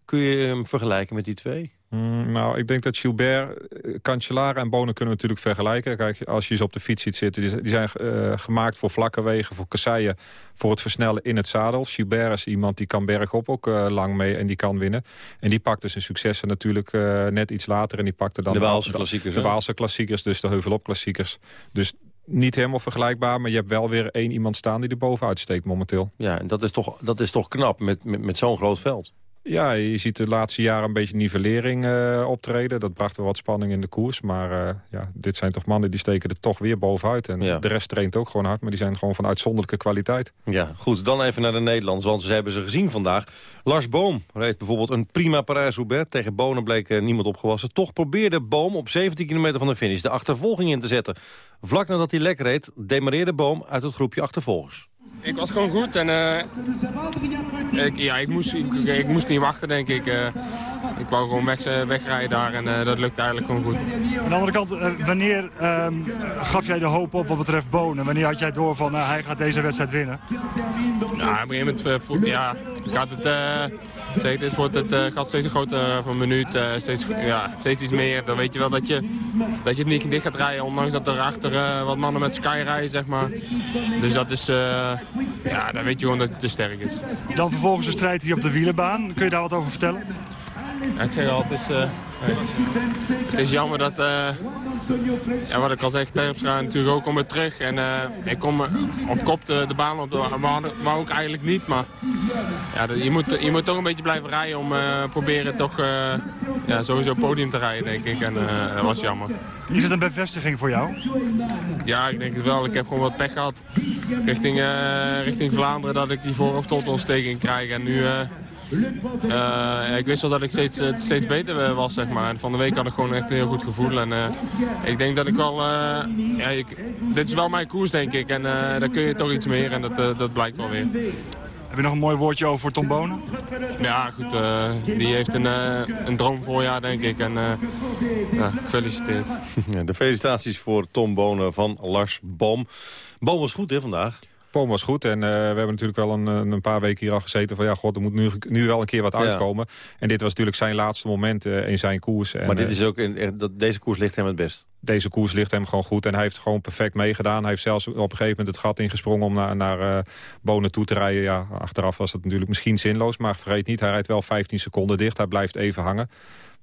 Kun je hem vergelijken met die twee? Mm, nou, ik denk dat Gilbert, eh, Cancellara en Bonen kunnen we natuurlijk vergelijken. Kijk, als je ze op de fiets ziet zitten, die, zijn uh, gemaakt voor vlakke wegen, voor kasseien, voor het versnellen in het zadel. Gilbert is iemand die kan bergop ook uh, lang mee en die kan winnen. En die pakte zijn successen natuurlijk net iets later en die pakte dan de Waalse klassiekers. De, de Waalse klassiekers, dus de heuvelop klassiekers. Dus niet helemaal vergelijkbaar, maar je hebt wel weer één iemand staan die er bovenuit steekt momenteel. Ja, en dat is toch, dat is toch knap met, met, met zo'n groot veld. Ja, je ziet de laatste jaren een beetje nivellering uh, optreden. Dat bracht wel wat spanning in de koers. Maar uh, ja, dit zijn toch mannen die steken er toch weer bovenuit. En ja. de rest traint ook gewoon hard, maar die zijn gewoon van uitzonderlijke kwaliteit. Ja, goed. Dan even naar de Nederlanders, want ze hebben ze gezien vandaag. Lars Boom reed bijvoorbeeld een prima Parijs-Roubaix. Tegen Bonen bleek uh, niemand opgewassen. Toch probeerde Boom op 17 kilometer van de finish de achtervolging in te zetten. Vlak nadat hij lek reed, demareerde Boom uit het groepje achtervolgers. Ik was gewoon goed en uh, ik, ja, ik, moest, ik, ik, moest niet wachten, denk ik. Uh, ik wou gewoon weg, wegrijden daar en uh, dat lukte eigenlijk gewoon goed. Aan de andere kant, wanneer um, gaf jij de hoop op wat betreft Bonen? Wanneer had jij door van hij gaat deze wedstrijd winnen? Nou, op een gegeven moment ja, gaat het, steeds, wordt het gaat steeds groter van minuut, steeds, ja, steeds iets meer. Dan weet je wel dat je, dat je het niet dicht gaat rijden, ondanks dat er achter wat mannen met Sky rijden, zeg maar. Dus dat is... Ja, dan weet je gewoon dat het te sterk is. Dan vervolgens een strijd hier op de wielenbaan. Kun je daar wat over vertellen? Ja, ik zeg al, het is, het is jammer dat... Uh, ja, wat ik al zeg, Terpstra natuurlijk ook weer terug. En uh, ik kom op kop de, de baan op. Wou ik eigenlijk niet, maar ja, je, moet, je moet toch een beetje blijven rijden om proberen toch ja, sowieso podium te rijden, denk ik. En dat was jammer. Is het een bevestiging voor jou? Ja, ik denk het wel. Ik heb gewoon wat pech gehad richting, richting Vlaanderen dat ik die voorhoofdtontsteking krijg. En nu... Uh, uh, ik wist wel dat ik steeds, steeds beter was, zeg maar. En van de week had ik gewoon echt een heel goed gevoel. En ik denk dat ik wel... ja, ik, dit is wel mijn koers, denk ik. En daar kun je toch iets meer en dat, dat blijkt wel weer. Heb je nog een mooi woordje over Tom Bonen? Ja, goed. Uh, die heeft een, uh, een droomvoorjaar, denk ik. En uh, ja, gefeliciteerd. <laughs> De felicitaties voor Tom Bonen van Lars Boom. Boom was goed, hè, vandaag? Boom was goed en uh, we hebben natuurlijk wel een, een, paar weken hier al gezeten van ja, god, er moet nu, nu wel een keer wat uitkomen. Ja. En dit was natuurlijk zijn laatste moment uh, in zijn koers. En, maar dit is ook in, deze koers ligt hem het best? Deze koers ligt hem gewoon goed en hij heeft gewoon perfect meegedaan. Hij heeft zelfs op een gegeven moment het gat ingesprongen om naar, naar uh, Bonen toe te rijden. Ja, achteraf was dat natuurlijk misschien zinloos, maar vergeet niet, hij rijdt wel 15 seconden dicht. Hij blijft even hangen.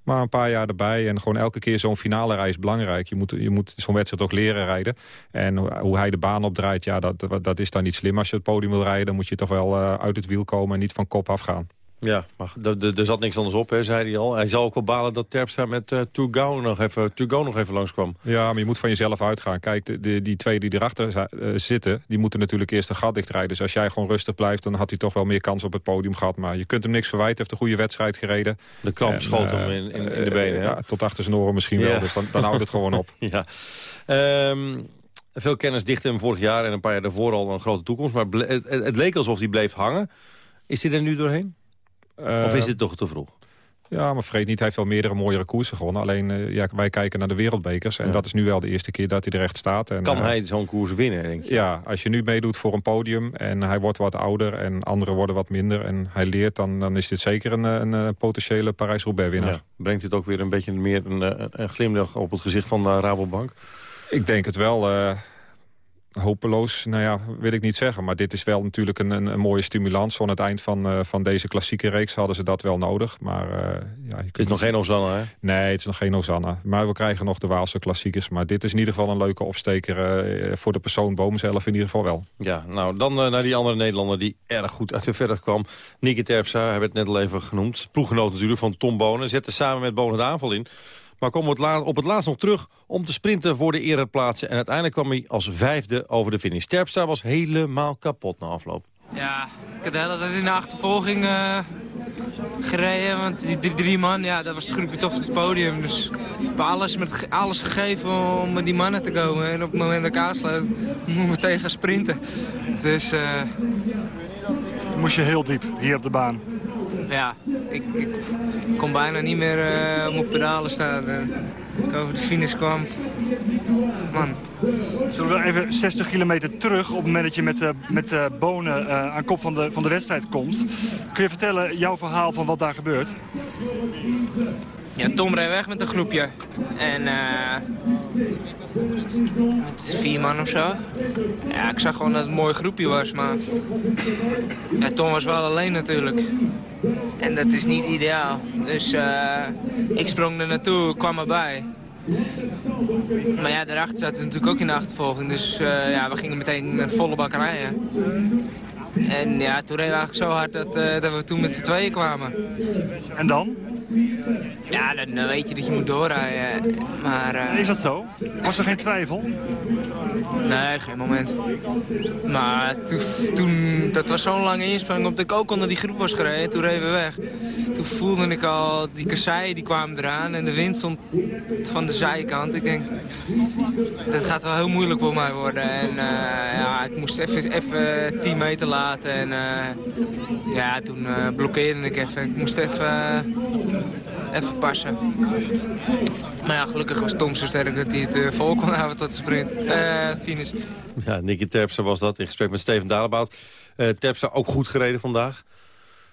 Maar een paar jaar erbij en gewoon elke keer zo'n finale rij is belangrijk. Je moet, je moet zo'n wedstrijd ook leren rijden. En hoe hij de baan opdraait, ja, dat, dat is dan niet slim. Als je het podium wil rijden, dan moet je toch wel uh, uit het wiel komen en niet van kop afgaan. Ja, maar er zat niks anders op, hè, zei hij al. Hij zal ook wel balen dat Terpstra met uh, nog even, nog even langskwam. Ja, maar je moet van jezelf uitgaan. Kijk, de, de, die twee die erachter uh, zitten, die moeten natuurlijk eerst een gat dichtrijden. Dus als jij gewoon rustig blijft, dan had hij toch wel meer kans op het podium gehad. Maar je kunt hem niks verwijten, heeft een goede wedstrijd gereden. De kramp schoot hem in, in, in, de benen. Ja, tot achter zijn oren misschien wel, dus dan, dan houdt het gewoon op. <laughs> Ja. Um, veel kennis dichtte hem vorig jaar en een paar jaar daarvoor al een grote toekomst. Maar het, het leek alsof hij bleef hangen. Is hij er nu doorheen? Of is dit toch te vroeg? Ja, maar vergeet niet, hij heeft wel meerdere mooiere koersen gewonnen. Alleen, uh, ja, wij kijken naar de wereldbekers. En ja. dat is nu wel de eerste keer dat hij er echt staat. En, kan uh, hij zo'n koers winnen, denk je? Ja, als je nu meedoet voor een podium en hij wordt wat ouder... en anderen worden wat minder en hij leert... dan, dan is dit zeker een, een, een potentiële Parijs-Roubaix-winnaar. Ja. Brengt dit ook weer een beetje meer een, een glimlach op het gezicht van de Rabobank? Ik denk het wel hopeloos, nou ja, wil ik niet zeggen. Maar dit is wel natuurlijk een, een, een mooie stimulans. Aan het eind van, uh, van deze klassieke reeks hadden ze dat wel nodig. Maar, uh, ja, het is nog geen Ozanna, hè? Nee, het is nog geen Ozanna. Maar we krijgen nog de Waalse klassiekers. Maar dit is in ieder geval een leuke opsteker uh, voor de persoon Boom zelf in ieder geval wel. Ja, nou dan naar die andere Nederlander die erg goed uit de verder kwam. Nicky Terpstra, hebben we het net al even genoemd. Ploeggenoot natuurlijk van Tom Bonen. Zette samen met Bonen de aanval in. Maar kwam op het, op het laatst nog terug om te sprinten voor de ereplaatsen. En uiteindelijk kwam hij als vijfde over de finish. Terpstra was helemaal kapot na afloop. Ja, ik had de hele tijd in de achtervolging uh, gereden. Want die drie, drie, man, ja, dat was het groepje toch het podium. Dus ik heb alles, met, alles gegeven om met die mannen te komen. En op het moment dat ik aansluit, <laughs> moet ik meteen gaan sprinten. Dus... Uh... Moest je heel diep hier op de baan? Ja, ik, kon bijna niet meer uh, op pedalen staan. Uh, ik over de finish kwam. Man. Zullen we even 60 kilometer terug op het moment dat je met, uh, met uh, Bonen aan kop van de, van de wedstrijd komt. Kun je vertellen jouw verhaal van wat daar gebeurt? Ja, Tom reed weg met een groepje. En met vier man of zo. Ja, ik zag gewoon dat het een mooi groepje was, maar... Ja, Tom was wel alleen natuurlijk. En dat is niet ideaal. Dus eh ik sprong er naartoe, kwam erbij. Maar ja, daarachter zaten ze natuurlijk ook in de achtervolging. Dus eh, ja, we gingen meteen een volle bak rijden. En ja, toen reden we eigenlijk zo hard dat, dat we toen met z'n tweeën kwamen. En dan? Ja, dan, weet je dat je moet doorrijden. Maar, eh, Is dat zo? Was er geen twijfel? Nee, geen moment. Maar toen, toen dat was zo'n lange inspanning op dat ik ook onder die groep was gereden. Toen reden we weg. Toen voelde ik al, die kasseien die kwamen eraan en de wind stond van de zijkant. Ik denk, dat gaat wel heel moeilijk voor mij worden. En eh, ja, ik moest even, even 10 meter laten en uh, ja, toen blokkeerde ik even. Ik moest even, even passen. Maar ja, gelukkig was Tom zo sterk dat hij het uh, vol kon houden tot de sprint. Uh, finish. Ja, Nicky Terpstra was dat in gesprek met Steven Dalebout. Uh, Terpstra ook goed gereden vandaag.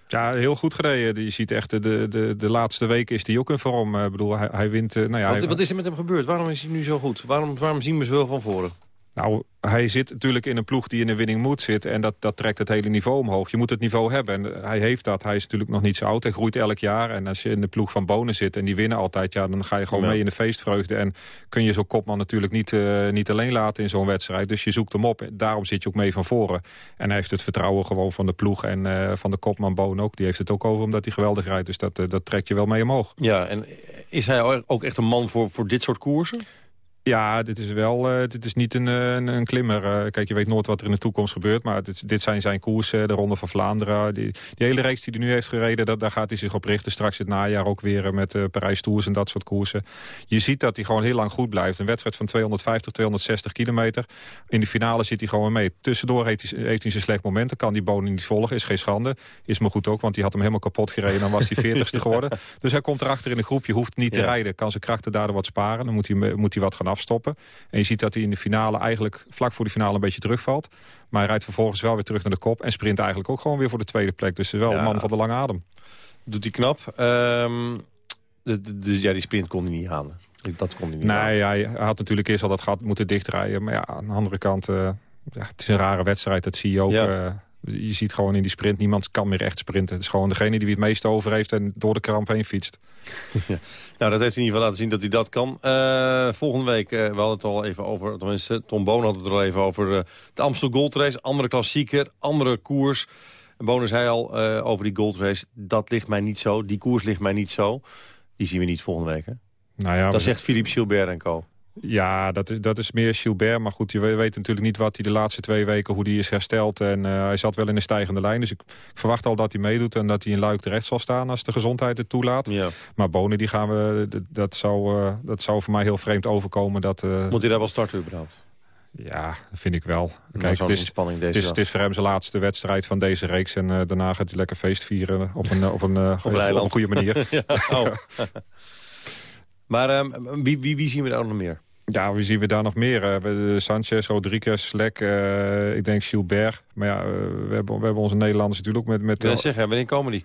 Ja, heel goed gereden. Je ziet echt, de, de, de laatste weken is hij ook in vorm. Ik bedoel, hij, hij wint... nou ja, wat, hij, wat is er met hem gebeurd? Waarom is hij nu zo goed? Waarom, waarom zien we zoveel van voren? Nou, hij zit natuurlijk in een ploeg die in een winning mood zit. En dat, dat trekt het hele niveau omhoog. Je moet het niveau hebben. En hij heeft dat. Hij is natuurlijk nog niet zo oud. Hij groeit elk jaar. En als je in de ploeg van Bonen zit en die winnen altijd... Ja, dan ga je gewoon ja. mee in de feestvreugde. En kun je zo'n kopman natuurlijk niet, uh, niet alleen laten in zo'n wedstrijd. Dus je zoekt hem op. Daarom zit je ook mee van voren. En hij heeft het vertrouwen gewoon van de ploeg. En uh, van de kopman Bonen ook. Die heeft het ook over omdat hij geweldig rijdt. Dus dat, uh, dat trekt je wel mee omhoog. Ja, en is hij ook echt een man voor, voor dit soort koersen? Ja, dit is wel, uh, dit is niet een, een, een klimmer. Uh, kijk, je weet nooit wat er in de toekomst gebeurt. Maar dit, dit zijn zijn koersen, de Ronde van Vlaanderen. Die, die hele reeks die hij nu heeft gereden, dat, daar gaat hij zich op richten. Straks het najaar ook weer met uh, Parijs-Tours en dat soort koersen. Je ziet dat hij gewoon heel lang goed blijft. Een wedstrijd van 250, 260 kilometer. In de finale zit hij gewoon mee. Tussendoor heeft hij, heeft hij zijn slecht moment. Dan kan die Bonen niet volgen, is geen schande. Is me goed ook, want die had hem helemaal kapot gereden. Dan was hij <laughs> 40ste geworden. Dus hij komt erachter in de groep. Je hoeft niet ja. te rijden. Kan zijn krachten daardoor wat sparen. Dan moet hij, moet hij wat gaan afstoppen. En je ziet dat hij in de finale eigenlijk vlak voor de finale een beetje terugvalt. Maar hij rijdt vervolgens wel weer terug naar de kop. En sprint eigenlijk ook gewoon weer voor de tweede plek. Dus wel ja. een man van de lange adem. Doet hij knap. Um, de, de, de, ja, die sprint kon hij niet halen. Dat kon hij niet Nee, halen. ja, hij had natuurlijk eerst al dat gat moeten dichtrijden. Maar ja, aan de andere kant, uh, ja, het is een rare wedstrijd. Dat zie je ook. Ja. Uh, je ziet gewoon in die sprint, niemand kan meer echt sprinten. Het is gewoon degene die het meeste over heeft en door de kramp heen fietst. <laughs> Ja. Nou, dat heeft in ieder geval laten zien dat hij dat kan. Uh, volgende week, uh, we hadden het al even over, tenminste Tom Boon had het er al even over... Uh, de Amstel Gold Race, andere klassieker, andere koers. Bonus zei al over die Gold Race, dat ligt mij niet zo, die koers ligt mij niet zo. Die zien we niet volgende week, hè? Nou ja, dat zegt Philippe Gilbert en co. Ja, dat is, dat is meer Gilbert. Maar goed, je weet natuurlijk niet wat hij de laatste twee weken... hoe hij is hersteld. En uh, hij zat wel in een stijgende lijn. Dus ik, ik, verwacht al dat hij meedoet... en dat hij in Luik terecht zal staan als de gezondheid het toelaat. Ja. Maar Bonen, die gaan we, dat, zou, uh, dat zou voor mij heel vreemd overkomen. Dat, uh, Moet hij daar wel starten überhaupt? Ja, dat vind ik wel. Kijk, het is, het, is, het is voor hem zijn laatste wedstrijd van deze reeks. En daarna gaat hij lekker feest vieren op een, <laughs> op een, op een, op een goede manier. <laughs> ja, oh. <laughs> maar um, wie, wie, wie zien we daar nog meer? Ja, wie zien we daar nog meer? Uh, Sanchez, Rodriguez, Slek, uh, ik denk Gilbert. Maar ja, uh, we, hebben, we hebben onze Nederlanders natuurlijk ook met... met ja, zeg, wanneer komen die?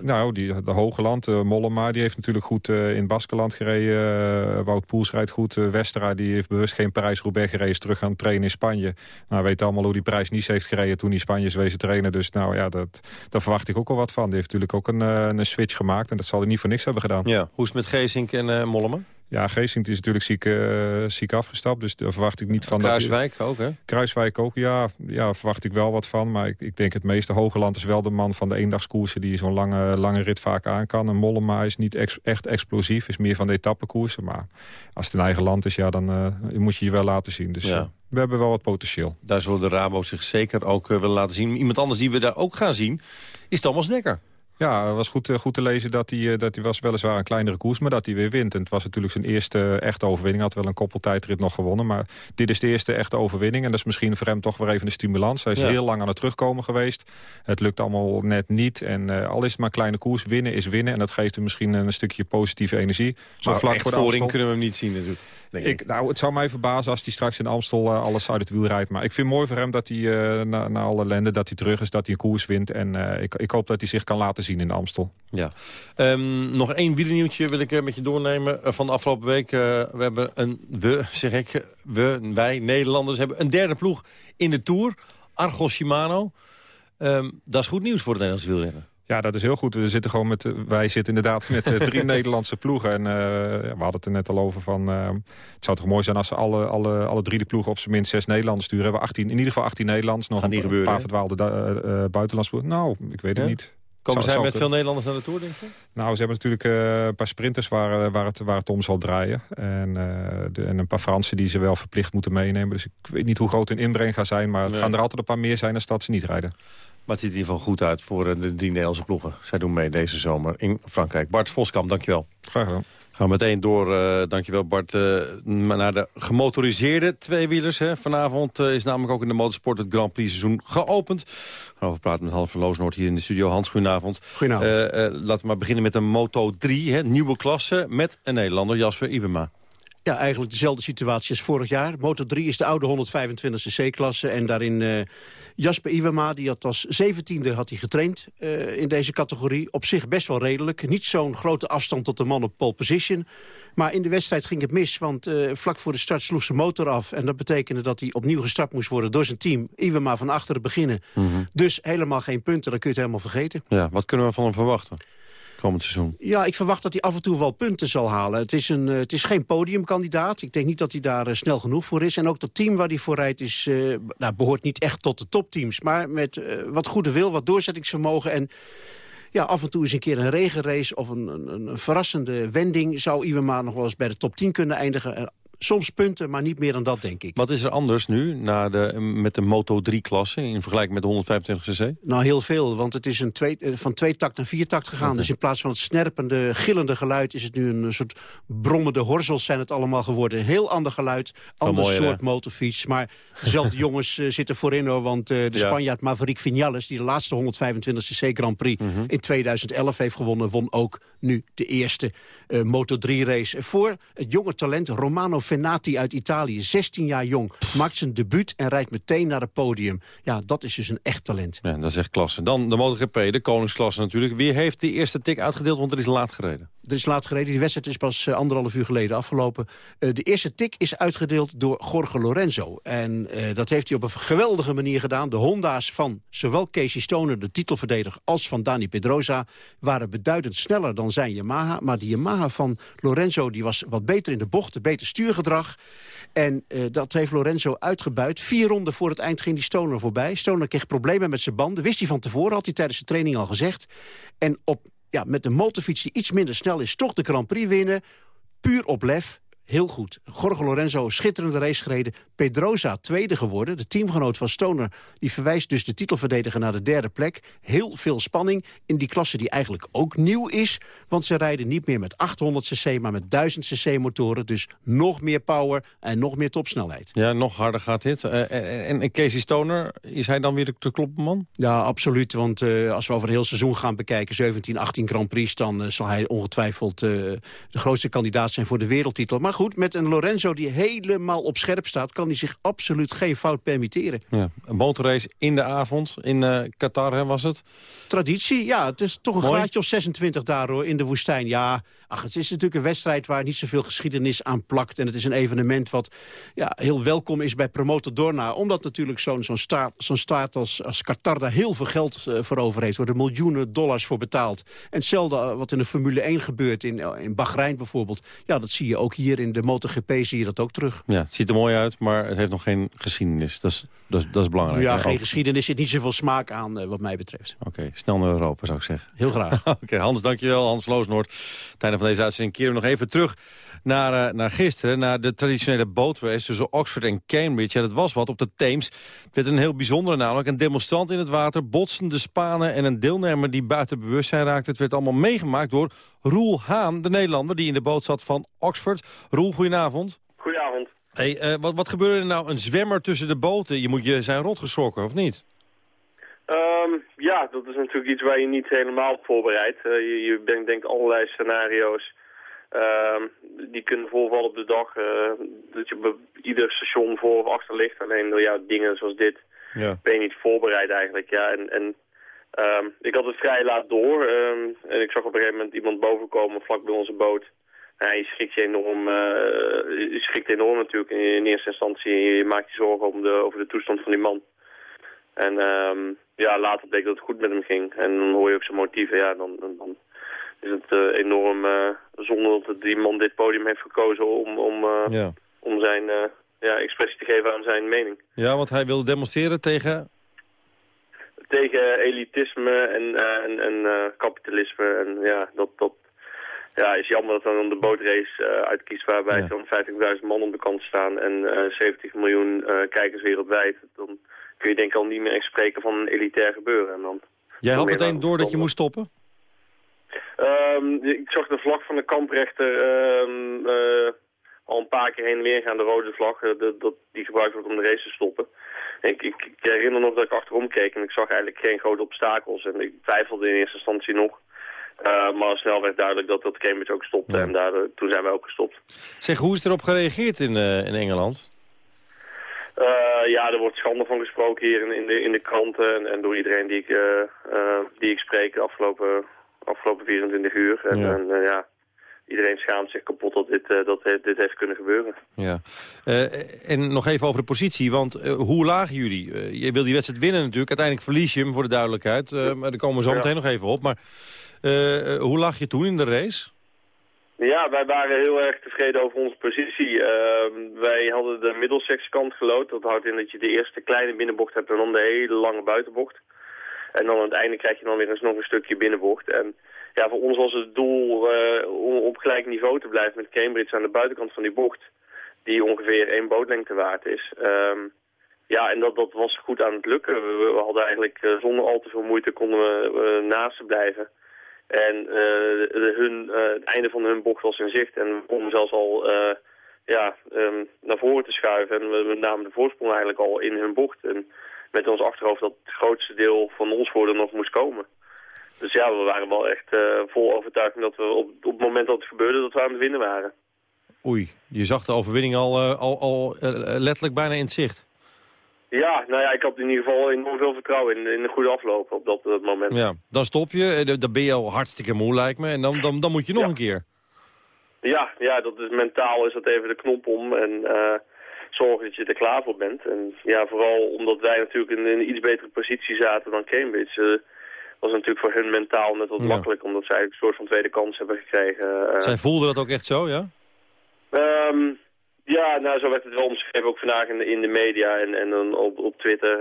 Nou, die, de Hogeland, uh, Mollema, die heeft natuurlijk goed uh, in Baskeland gereden. Uh, Wout Poels rijdt goed. Westera, die heeft bewust geen Parijs-Roubaix gereden. Is terug gaan trainen in Spanje. Nou, weet allemaal hoe die prijs Nice heeft gereden toen hij Spanje is wezen trainen. Dus nou ja, dat, daar verwacht ik ook al wat van. Die heeft natuurlijk ook een, een switch gemaakt. En dat zal hij niet voor niks hebben gedaan. Ja, hoe is het met Geesink en Mollema? Ja, Geesink is natuurlijk ziek, uh, ziek afgestapt. Dus daar verwacht ik niet van. Kruiswijk dat ook, hè? Kruiswijk ook, ja. Ja, verwacht ik wel wat van. Maar ik, ik denk het meeste. Hogeland is wel de man van de eendagskoersen... die zo'n lange, lange rit vaak aan kan. En Mollema is niet ex, echt explosief. Is meer van de etappekoersen. Maar als het een eigen land is, ja, dan uh, moet je je wel laten zien. Dus ja. uh, we hebben wel wat potentieel. Daar zullen de Rabo zich zeker ook willen laten zien. Iemand anders die we daar ook gaan zien, is Thomas Dekker. Ja, het was goed, goed te lezen dat hij, dat hij was weliswaar een kleinere koers, maar dat hij weer wint. En het was natuurlijk zijn eerste echte overwinning. Hij had wel een koppeltijdrit nog gewonnen, maar dit is de eerste echte overwinning. En dat is misschien voor hem toch weer even een stimulans. Hij is ja. heel lang aan het terugkomen geweest. Het lukt allemaal net niet. En uh, al is het maar kleine koers, winnen is winnen. En dat geeft hem misschien een stukje positieve energie. Zo maar vlak voor de Amstel kunnen we hem niet zien natuurlijk. Ik, ik. Nou, het zou mij verbazen als hij straks in Amstel uh, alles uit het wiel rijdt. Maar ik vind het mooi voor hem dat hij uh, na, na alle ellende dat hij terug is, dat hij een koers wint. En ik, ik hoop dat hij zich kan laten zien zien in de Amstel. Ja. Ehm, nog één wielernieuwtje wil ik met je doornemen van de afgelopen week. we hebben een, we zeg ik, we, wij Nederlanders hebben een derde ploeg in de Tour. Argos Shimano. Ehm, dat is goed nieuws voor het Nederlandse wielrennen. Ja, dat is heel goed. We zitten gewoon met, wij zitten inderdaad met uh, drie <laughs> Nederlandse ploegen. En uh, we hadden het er net al over van... Uh, het zou toch mooi zijn als ze alle, alle, alle drie de ploegen... op zijn minst zes Nederlanders sturen. Hebben we 18, in ieder geval 18 Nederlands. Nog een, een, paar verdwaalde buitenlandse ploegen. Nou, ik weet het niet. Komen zij met veel Nederlanders naar de Tour, denk je? Nou, ze hebben natuurlijk uh, een paar sprinters waar, waar, het, waar het om zal draaien. En, uh, de, en een paar Fransen die ze wel verplicht moeten meenemen. Dus ik weet niet hoe groot hun inbreng gaat zijn. Maar het gaan er altijd een paar meer zijn als dat ze niet rijden. Maar het ziet in ieder geval goed uit voor de drie Nederlandse ploegen. Zij doen mee deze zomer in Frankrijk. Bart Voskamp, dankjewel. Graag gedaan. Gaan we meteen door, uh, dankjewel Bart, uh, naar de gemotoriseerde tweewielers. Hè. Vanavond uh, is namelijk ook in de motorsport het Grand Prix seizoen geopend. We gaan over praten met Hans van Loosnoord hier in de studio. Hans, goedenavond. Goedenavond. laten we maar beginnen met een Moto 3, hè, nieuwe klasse met een Nederlander, Jasper Iwema. Ja, eigenlijk dezelfde situatie als vorig jaar. Moto 3 is de oude 125cc-klasse en daarin Jasper Iwema, die had als zeventiende had hij getraind uh, in deze categorie. Op zich best wel redelijk. Niet zo'n grote afstand tot de man op pole position. Maar in de wedstrijd ging het mis, want uh, vlak voor de start sloeg zijn motor af. En dat betekende dat hij opnieuw gestart moest worden door zijn team. Iwema van achteren beginnen. Mm -hmm. Dus helemaal geen punten, dan kun je het helemaal vergeten. Ja, wat kunnen we van hem verwachten? Komend seizoen? Ja, ik verwacht dat hij af en toe wel punten zal halen. Het is, een, uh, het is geen podiumkandidaat. Ik denk niet dat hij daar uh, snel genoeg voor is. En ook dat team waar hij voor rijdt is, uh, nou, behoort niet echt tot de topteams. Maar met wat goede wil, wat doorzettingsvermogen en... Ja, af en toe eens een keer een regenrace of een, een, een verrassende wending... zou Iwema nog wel eens bij de top 10 kunnen eindigen soms punten, maar niet meer dan dat, denk ik. Wat is er anders nu na de, met de Moto 3-klasse in vergelijking met de 125 cc? Nou, heel veel, want het is een twee, van twee takt naar vier takt gegaan. Okay. Dus in plaats van het snerpende, gillende geluid... is het nu een soort brommende horzels zijn het allemaal geworden. Heel ander geluid, ander soort hè? motorfiets. Maar dezelfde <laughs> jongens uh, zitten voorin, hoor. Want uh, de ja. Spanjaard Maverick Vinales, die de laatste 125 cc Grand Prix... Mm -hmm. in 2011 heeft gewonnen, won ook nu de eerste uh, Moto 3-race. Voor het jonge talent Romano Fenati uit Italië, 16 jaar jong, maakt zijn debuut en rijdt meteen naar het podium. Ja, dat is dus een echt talent. Ja, dat is echt klasse. Dan de MotoGP, de koningsklasse natuurlijk. Wie heeft die eerste tik uitgedeeld, want er is laat gereden? Is laat gereden. Die wedstrijd is pas uh, anderhalf uur geleden afgelopen. Uh, de eerste tik is uitgedeeld door Jorge Lorenzo. En uh, dat heeft hij op een geweldige manier gedaan. De Honda's van zowel Casey Stoner, de titelverdediger, als van Dani Pedrosa... waren beduidend sneller dan zijn Yamaha. Maar die Yamaha van Lorenzo die was wat beter in de bocht, beter stuurgedrag. En dat heeft Lorenzo uitgebuit. Vier ronden voor het eind ging die Stoner voorbij. Stoner kreeg problemen met zijn banden. Wist hij van tevoren, had hij tijdens de training al gezegd. En op, ja, met een motorfiets die iets minder snel is... toch de Grand Prix winnen. Puur op lef heel goed. Jorge Lorenzo, schitterende race gereden. Pedrosa, tweede geworden. De teamgenoot van Stoner, die verwijst dus de titelverdediger naar de derde plek. Heel veel spanning in die klasse die eigenlijk ook nieuw is. Want ze rijden niet meer met 800 cc, maar met 1000 cc motoren. Dus nog meer power en nog meer topsnelheid. Ja, nog harder gaat dit. Uh, en, en Casey Stoner, is hij dan weer de, de kloppenman? Ja, absoluut. Want uh, als we over het heel seizoen gaan bekijken... 17, 18 Grand Prix, dan uh, zal hij ongetwijfeld de grootste kandidaat zijn voor de wereldtitel. Maar goed, met een Lorenzo die helemaal op scherp staat... kan hij zich absoluut geen fout permitteren. Ja, een motorrace in de avond in uh, Qatar, hè, was het? Traditie, ja. Het is toch een Mooi. graadje of 26 daar hoor, in de woestijn. Ja, ach, het is natuurlijk een wedstrijd waar niet zoveel geschiedenis aan plakt. En het is een evenement wat ja, heel welkom is bij promotor Dorna. Omdat natuurlijk zo'n zo'n staat, zo'n staat als, als Qatar daar heel veel geld uh, voor over heeft. Worden miljoenen dollars voor betaald. En hetzelfde uh, wat in de Formule 1 gebeurt, in, in Bahrein bijvoorbeeld. Ja, dat zie je ook hier in de MotoGP zie je dat ook terug. Ja, het ziet er mooi uit, maar het heeft nog geen geschiedenis. Dat is, dat is, dat is belangrijk. Ja, hè? geen geschiedenis zit niet zoveel smaak aan uh, wat mij betreft. Oké, okay, snel naar Europa zou ik zeggen. Heel graag. <laughs> Oké, okay, Hans, dankjewel. Hans Vloosnoord. Tijden van deze uitzending keren we nog even terug naar, uh, naar gisteren. Naar de traditionele bootrace tussen Oxford en Cambridge. Ja, dat was wat op de Theems. Het werd een heel bijzondere namelijk. Een demonstrant in het water, botsende spanen en een deelnemer die buiten bewustzijn raakte. Het werd allemaal meegemaakt door Roel Haan, de Nederlander die in de boot zat van Oxford. Roel, goedenavond. Goedenavond. Hey, uh, wat, wat gebeurde er nou? Een zwemmer tussen de boten? Je moet je zijn rot geschrokken, of niet? Um, ja, dat is natuurlijk iets waar je niet helemaal op voorbereidt. Uh, je, je denkt, denkt allerlei scenario's. Uh, die kunnen voorvallen op de dag. Uh, dat je bij ieder station voor of achter ligt. Alleen door jouw dingen zoals dit ja. ben je niet voorbereid eigenlijk. Ja, en, en Ehm, ik had het vrij laat door ehm, en ik zag op een gegeven moment iemand boven komen vlak bij onze boot. Je schrikt je enorm, uh, je schrikt enorm natuurlijk in, eerste instantie. Je maakt je zorgen om de, over de toestand van die man. En um, ja, later bleek dat het goed met hem ging. En dan hoor je ook zijn motieven. Ja, dan, dan, dan is het uh, enorm uh, zonde dat die man dit podium heeft gekozen om, om, ja. om zijn ja, expressie te geven aan zijn mening. Ja, want hij wilde demonstreren tegen tegen elitisme en, en, en kapitalisme. En ja, dat, dat ja, is jammer dat dan de bootrace uh, uitkiest waarbij ja. zo'n 50.000 man op de kant staan en uh, 70 miljoen uh, kijkers wereldwijd. Dan kun je denk ik al niet meer echt spreken van een elitair gebeuren. En dan Jij had meteen door dat je moest stoppen? Um, ik zag de vlag van de kamprechter um, al een paar keer heen en weer gaan, de rode vlag, de, dat, die gebruikt wordt om de race te stoppen. Ik, ik, ik, herinner nog dat ik achterom keek en ik zag eigenlijk geen grote obstakels. En ik twijfelde in eerste instantie nog. Uh, maar snel werd duidelijk dat dat Cambridge ook stopte ja. en daar, toen zijn wij ook gestopt. Zeg, hoe is erop gereageerd in, uh, in Engeland? Uh, ja, er wordt schande van gesproken hier in, in, de, in de kranten en, en door iedereen die ik, die ik spreek de afgelopen, afgelopen 24 uur. En ja, en, ja iedereen schaamt zich kapot dat dit, dat dit heeft kunnen gebeuren. Ja. en nog even over de positie, want hoe lagen jullie? je wil die wedstrijd winnen natuurlijk, uiteindelijk verlies je hem voor de duidelijkheid. maar daar komen we zo meteen nog even op. Maar hoe lag je toen in de race? Ja, wij waren heel erg tevreden over onze positie. Uh, wij hadden de middelsecskant gelood. Dat houdt in dat je de eerste kleine binnenbocht hebt en dan de hele lange buitenbocht. En dan aan het einde krijg je dan weer eens nog een stukje binnenbocht. En ja, voor ons was het doel uh, om op gelijk niveau te blijven met Cambridge aan de buitenkant van die bocht. Die ongeveer één bootlengte waard is. Um, ja, en dat, dat was goed aan het lukken. We, hadden eigenlijk zonder al te veel moeite konden we naast ze blijven. En hun, het einde van hun bocht was in zicht. En we konden zelfs al ja, um, naar voren te schuiven. En we, we namen de voorsprong eigenlijk al in hun bocht. En met ons achterhoofd dat het grootste deel van ons voordeel nog moest komen. Dus ja, we waren wel echt vol overtuiging dat we op, op het moment dat het gebeurde, dat we aan het winnen waren. Oei, je zag de overwinning al, al, al letterlijk bijna in het zicht. Ja, nou ja, ik had in ieder geval enorm veel vertrouwen in, in een goede afloop op dat, dat, moment. Ja, dan stop je, dan ben je al hartstikke moe lijkt me, en dan, dan, dan moet je nog ja. een keer. Ja, ja, dat is mentaal is dat even de knop om en uh, zorgen dat je er klaar voor bent. En ja, vooral omdat wij natuurlijk in, een iets betere positie zaten dan Cambridge, uh, was natuurlijk voor hun mentaal net wat ja. makkelijk, omdat zij een soort van tweede kans hebben gekregen. Uh, zij voelden dat ook echt zo, ja? Um, ja, nou zo werd het wel omschreven, ook vandaag in de, in de media en, en dan op, op Twitter.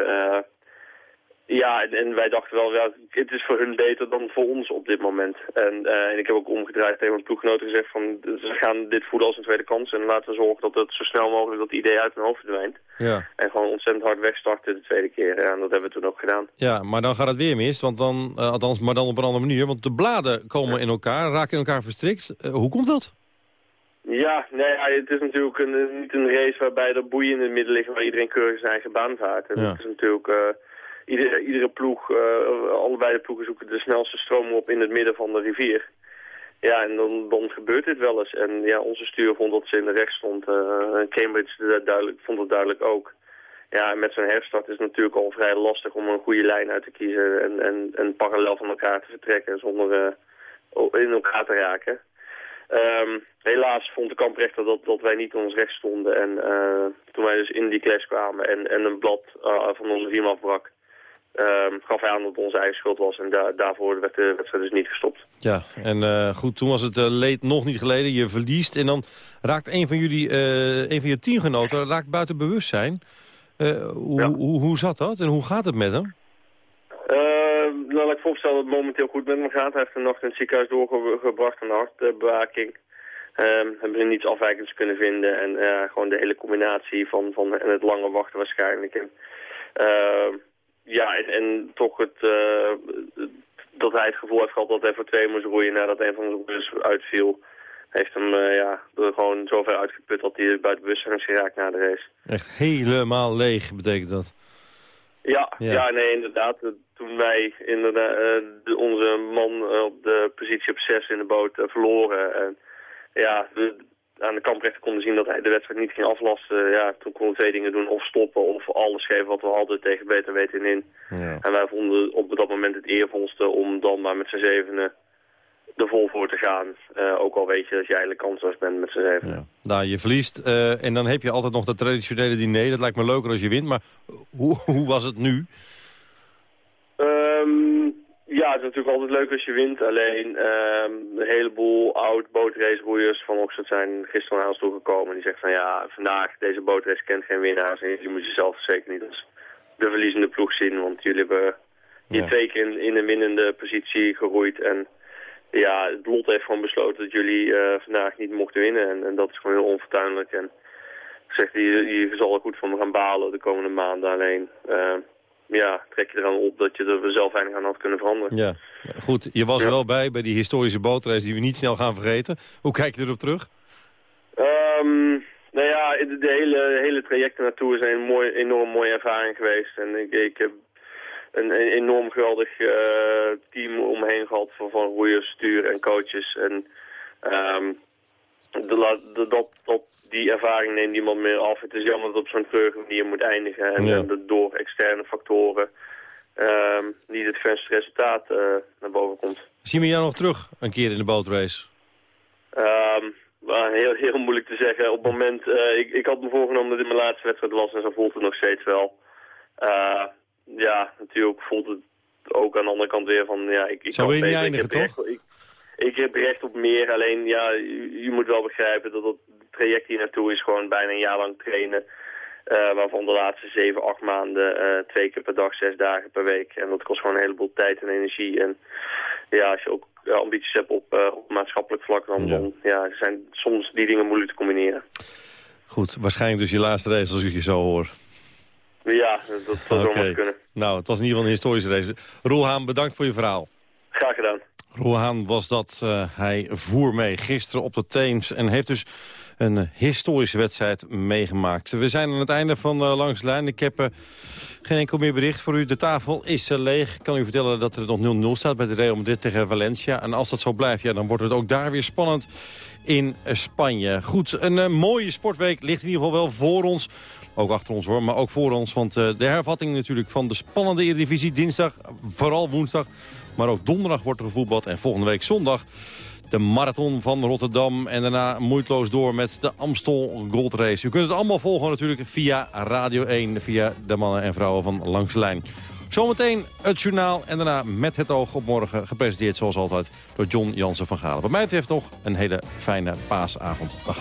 Ja, en, en, wij dachten wel, ja, het is voor hun beter dan voor ons op dit moment. En, uh, en ik heb ook omgedraaid tegen mijn ploeggenoten gezegd van, ze gaan dit voelen als een tweede kans. En laten we zorgen dat het zo snel mogelijk dat idee uit hun hoofd verdwijnt. Ja. En gewoon ontzettend hard wegstarten de tweede keer. Ja, en dat hebben we toen ook gedaan. Ja, maar dan gaat het weer mis, want dan, uh, althans, maar dan op een andere manier. Want de bladen komen ja. in elkaar, raken in elkaar verstrikt. hoe komt dat? Ja, nee, het is natuurlijk een, niet een race waarbij er boeien in het midden liggen waar iedereen keurig zijn eigen baan vaart. En ja. het is natuurlijk, iedere, iedere ploeg, uh, allebei de ploegen zoeken de snelste stroom op in het midden van de rivier. Ja, en dan, gebeurt dit wel eens. En ja, onze stuur vond dat ze in de recht stond. Uh, Cambridge duidelijk, vond het duidelijk ook. Ja, en met zo'n herstart is het natuurlijk al vrij lastig om een goede lijn uit te kiezen en, en, en parallel van elkaar te vertrekken zonder in elkaar te raken. Um, helaas vond de kamprechter dat, dat wij niet in ons recht stonden. En toen wij dus in die clash kwamen en, en een blad van onze riem afbrak... Um, gaf hij aan dat het onze eigen schuld was. En da daarvoor werd de wedstrijd dus niet gestopt. Ja, en uh, goed, toen was het leed nog niet geleden. Je verliest en dan raakt een van jullie, een van je teamgenoten raakt buiten bewustzijn. hoe, ja. hoe, hoe zat dat en hoe gaat het met hem? nou, laat ik voorstellen dat het momenteel goed met hem gaat. Hij heeft een nacht in het ziekenhuis doorgebracht aan hartbewaking. Um, hebben ze niets afwijkends kunnen vinden. En gewoon de hele combinatie van, van en het lange wachten waarschijnlijk. En, ja, en, en, toch het, uh, dat hij het gevoel heeft gehad dat hij voor twee moest roeien nadat een van de roeiers uitviel. Heeft hem ja, er gewoon zover uitgeput dat hij buiten bewustzijn is geraakt na de race. Echt helemaal leeg betekent dat? Ja, ja, ja. nee, inderdaad. Toen wij inderdaad, uh, onze man op de positie op 6 in de boot uh, verloren. En ja, aan de kamprechter konden zien dat hij de wedstrijd niet ging aflasten. Ja, toen konden we twee dingen doen. Of stoppen of alles geven wat we hadden tegen beter weten in. Ja. En wij vonden op dat moment het eervolste om dan maar met z'n zevenen er vol voor te gaan. Eh, ook al weet je dat je eigenlijk kansloos bent met z'n zevenen. Nou, je verliest eh, en dan heb je altijd nog dat traditionele diner. Dat lijkt me leuker als je wint, maar hoe, <laughs> hoe was het nu? Ehm, ja, het is natuurlijk altijd leuk als je wint. Alleen ehm, een heleboel oud bootraceroeiers van Oxford zijn gisteren naar ons toegekomen. Die zeggen van ja, vandaag deze bootrace kent geen winnaars. En jullie moeten jezelf zeker niet als de verliezende ploeg zien. Want jullie hebben Ja. twee keer in, in een winnende positie geroeid. En ja, het lot heeft gewoon besloten dat jullie eh, vandaag niet mochten winnen. En, en dat is gewoon heel onfortuinlijk. En zegt hij, je zal er goed van gaan balen de komende maanden. Alleen, eh, ja, trek je eraan op dat je er zelf weinig aan had kunnen veranderen. Ja, goed. Je was er wel bij, bij die historische bootrace die we niet snel gaan vergeten. Hoe kijk je erop terug? Ehm, nou ja, de, de hele, hele traject naartoe is een mooi, enorm mooie ervaring geweest. En ik, ik heb een, een enorm geweldig eh, team om me heen gehad van, van roeiers, stuur en coaches. En ehm, de, de- dat, dat, die ervaring neemt niemand meer af. Het is jammer dat het op zo'n treurige manier moet eindigen. En, Ja. en dat door externe factoren ehm, niet het verste resultaat eh, naar boven komt. Zien we jou nog terug een keer in de bootrace? Ehm, heel, heel moeilijk te zeggen. Op het moment, eh, ik, ik had me voorgenomen dat dit mijn laatste wedstrijd was en zo voelt het nog steeds wel. Eh, ja, natuurlijk voelt het ook aan de andere kant weer van, ja, ik, ik Zo kan wil je niet eindigen, toch? ik, ik heb recht op meer, alleen ja, je, moet wel begrijpen dat het traject hier naartoe is gewoon bijna een jaar lang trainen. eh, waarvan de laatste zeven, acht maanden eh, twee keer per dag, zes dagen per week. En dat kost gewoon een heleboel tijd en energie. En ja, als je ook ambities hebt op, eh, op maatschappelijk vlak, dan, dan ja, zijn soms die dingen moeilijk te combineren. Goed, waarschijnlijk dus je laatste race als ik je zo hoor. Ja, dat, zou zomaar kunnen. Nou, het was in ieder geval een historische race. Roel Haan, bedankt voor je verhaal. Graag gedaan. Roel Haan was dat. eh, hij voer mee gisteren op de Theems en heeft dus een historische wedstrijd meegemaakt. We zijn aan het einde van eh, Langs. Ik heb eh, geen enkel meer bericht voor u. De tafel is leeg. Ik kan u vertellen dat er nog 0-0 staat bij de Real Madrid tegen Valencia. En als dat zo blijft, ja, dan wordt het ook daar weer spannend in Spanje. Goed, een mooie sportweek ligt in ieder geval wel voor ons. Ook achter ons hoor, maar ook voor ons. Want de hervatting natuurlijk van de spannende Eredivisie. Dinsdag, vooral woensdag. Maar ook donderdag wordt er gevoetbald. En volgende week zondag de marathon van Rotterdam. En daarna moeiteloos door met de Amstel Gold Race. U kunt het allemaal volgen natuurlijk via Radio 1. Via de mannen en vrouwen van Langs de Lijn. Zometeen het journaal en daarna met het oog op morgen. Gepresenteerd zoals altijd door John Jansen van Galen. Wat mij betreft nog een hele fijne paasavond. Dag.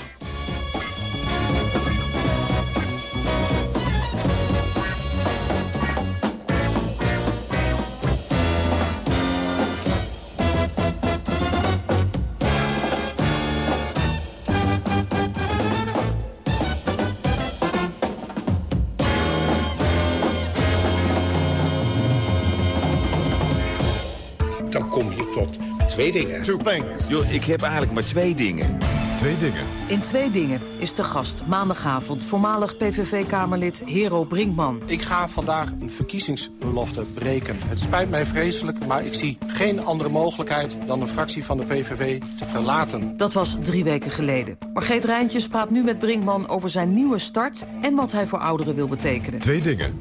Twee dingen. Two things. Yo, ik heb eigenlijk maar twee dingen. Twee dingen. In Twee Dingen is de gast maandagavond voormalig PVV-kamerlid Hero Brinkman. Ik ga vandaag een verkiezingsbelofte breken. Het spijt mij vreselijk, maar ik zie geen andere mogelijkheid... dan de fractie van de PVV te verlaten. Dat was drie weken geleden. Margreet Rijntjes praat nu met Brinkman over zijn nieuwe start... en wat hij voor ouderen wil betekenen. Twee dingen.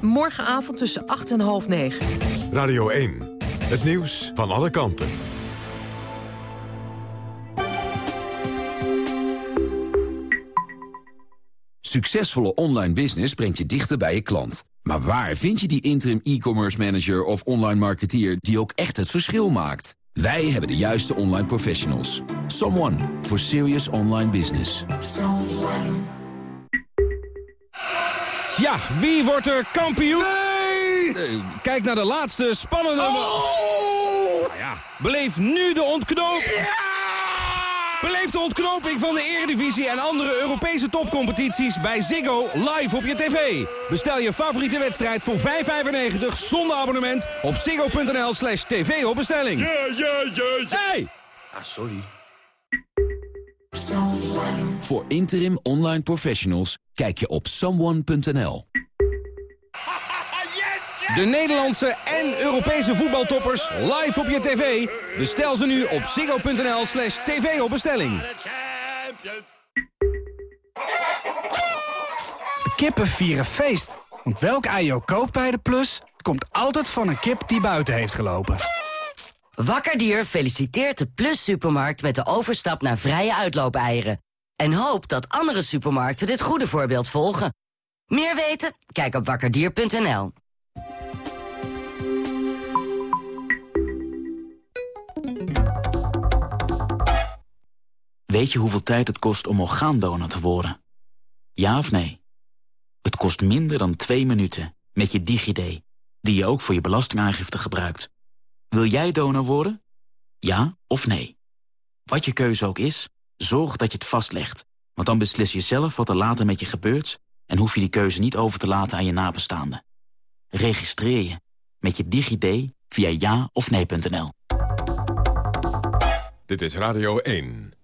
Morgenavond tussen 8 en half 9. Radio 1. Het nieuws van alle kanten. Succesvolle online business brengt je dichter bij je klant. Maar waar vind je die interim e-commerce manager of online marketeer die ook echt het verschil maakt? Wij hebben de juiste online professionals. Someone for serious online business. Ja, wie wordt er kampioen? Eh, Kijk naar de laatste spannende... Nou ja, beleef nu de ontknoping. Beleef de ontknoping van de Eredivisie en andere Europese topcompetities bij Ziggo live op je tv. Bestel je favoriete wedstrijd voor 5,95 zonder abonnement op ziggo.nl slash tv op bestelling. Hey! Ah, sorry. Voor interim online professionals kijk je op someone.nl. De Nederlandse en Europese voetbaltoppers live op je tv. Bestel ze nu op ziggo.nl slash tv op bestelling. Kippen vieren feest. Want welk ei je ook koopt bij de Plus... komt altijd van een kip die buiten heeft gelopen. Wakkerdier feliciteert de Plus Supermarkt met de overstap naar vrije uitloopeieren. En hoopt dat andere supermarkten dit goede voorbeeld volgen. Meer weten? Kijk op wakkerdier.nl. Weet je hoeveel tijd het kost om orgaandonor te worden? Ja of nee? Het kost minder dan twee minuten met je DigiD, die je ook voor je belastingaangifte gebruikt. Wil jij donor worden? Ja of nee? Wat je keuze ook is, zorg dat je het vastlegt. Want dan beslis je zelf wat er later met je gebeurt... en hoef je die keuze niet over te laten aan je nabestaanden. Registreer je met je DigiD via ja of. Dit is Radio 1.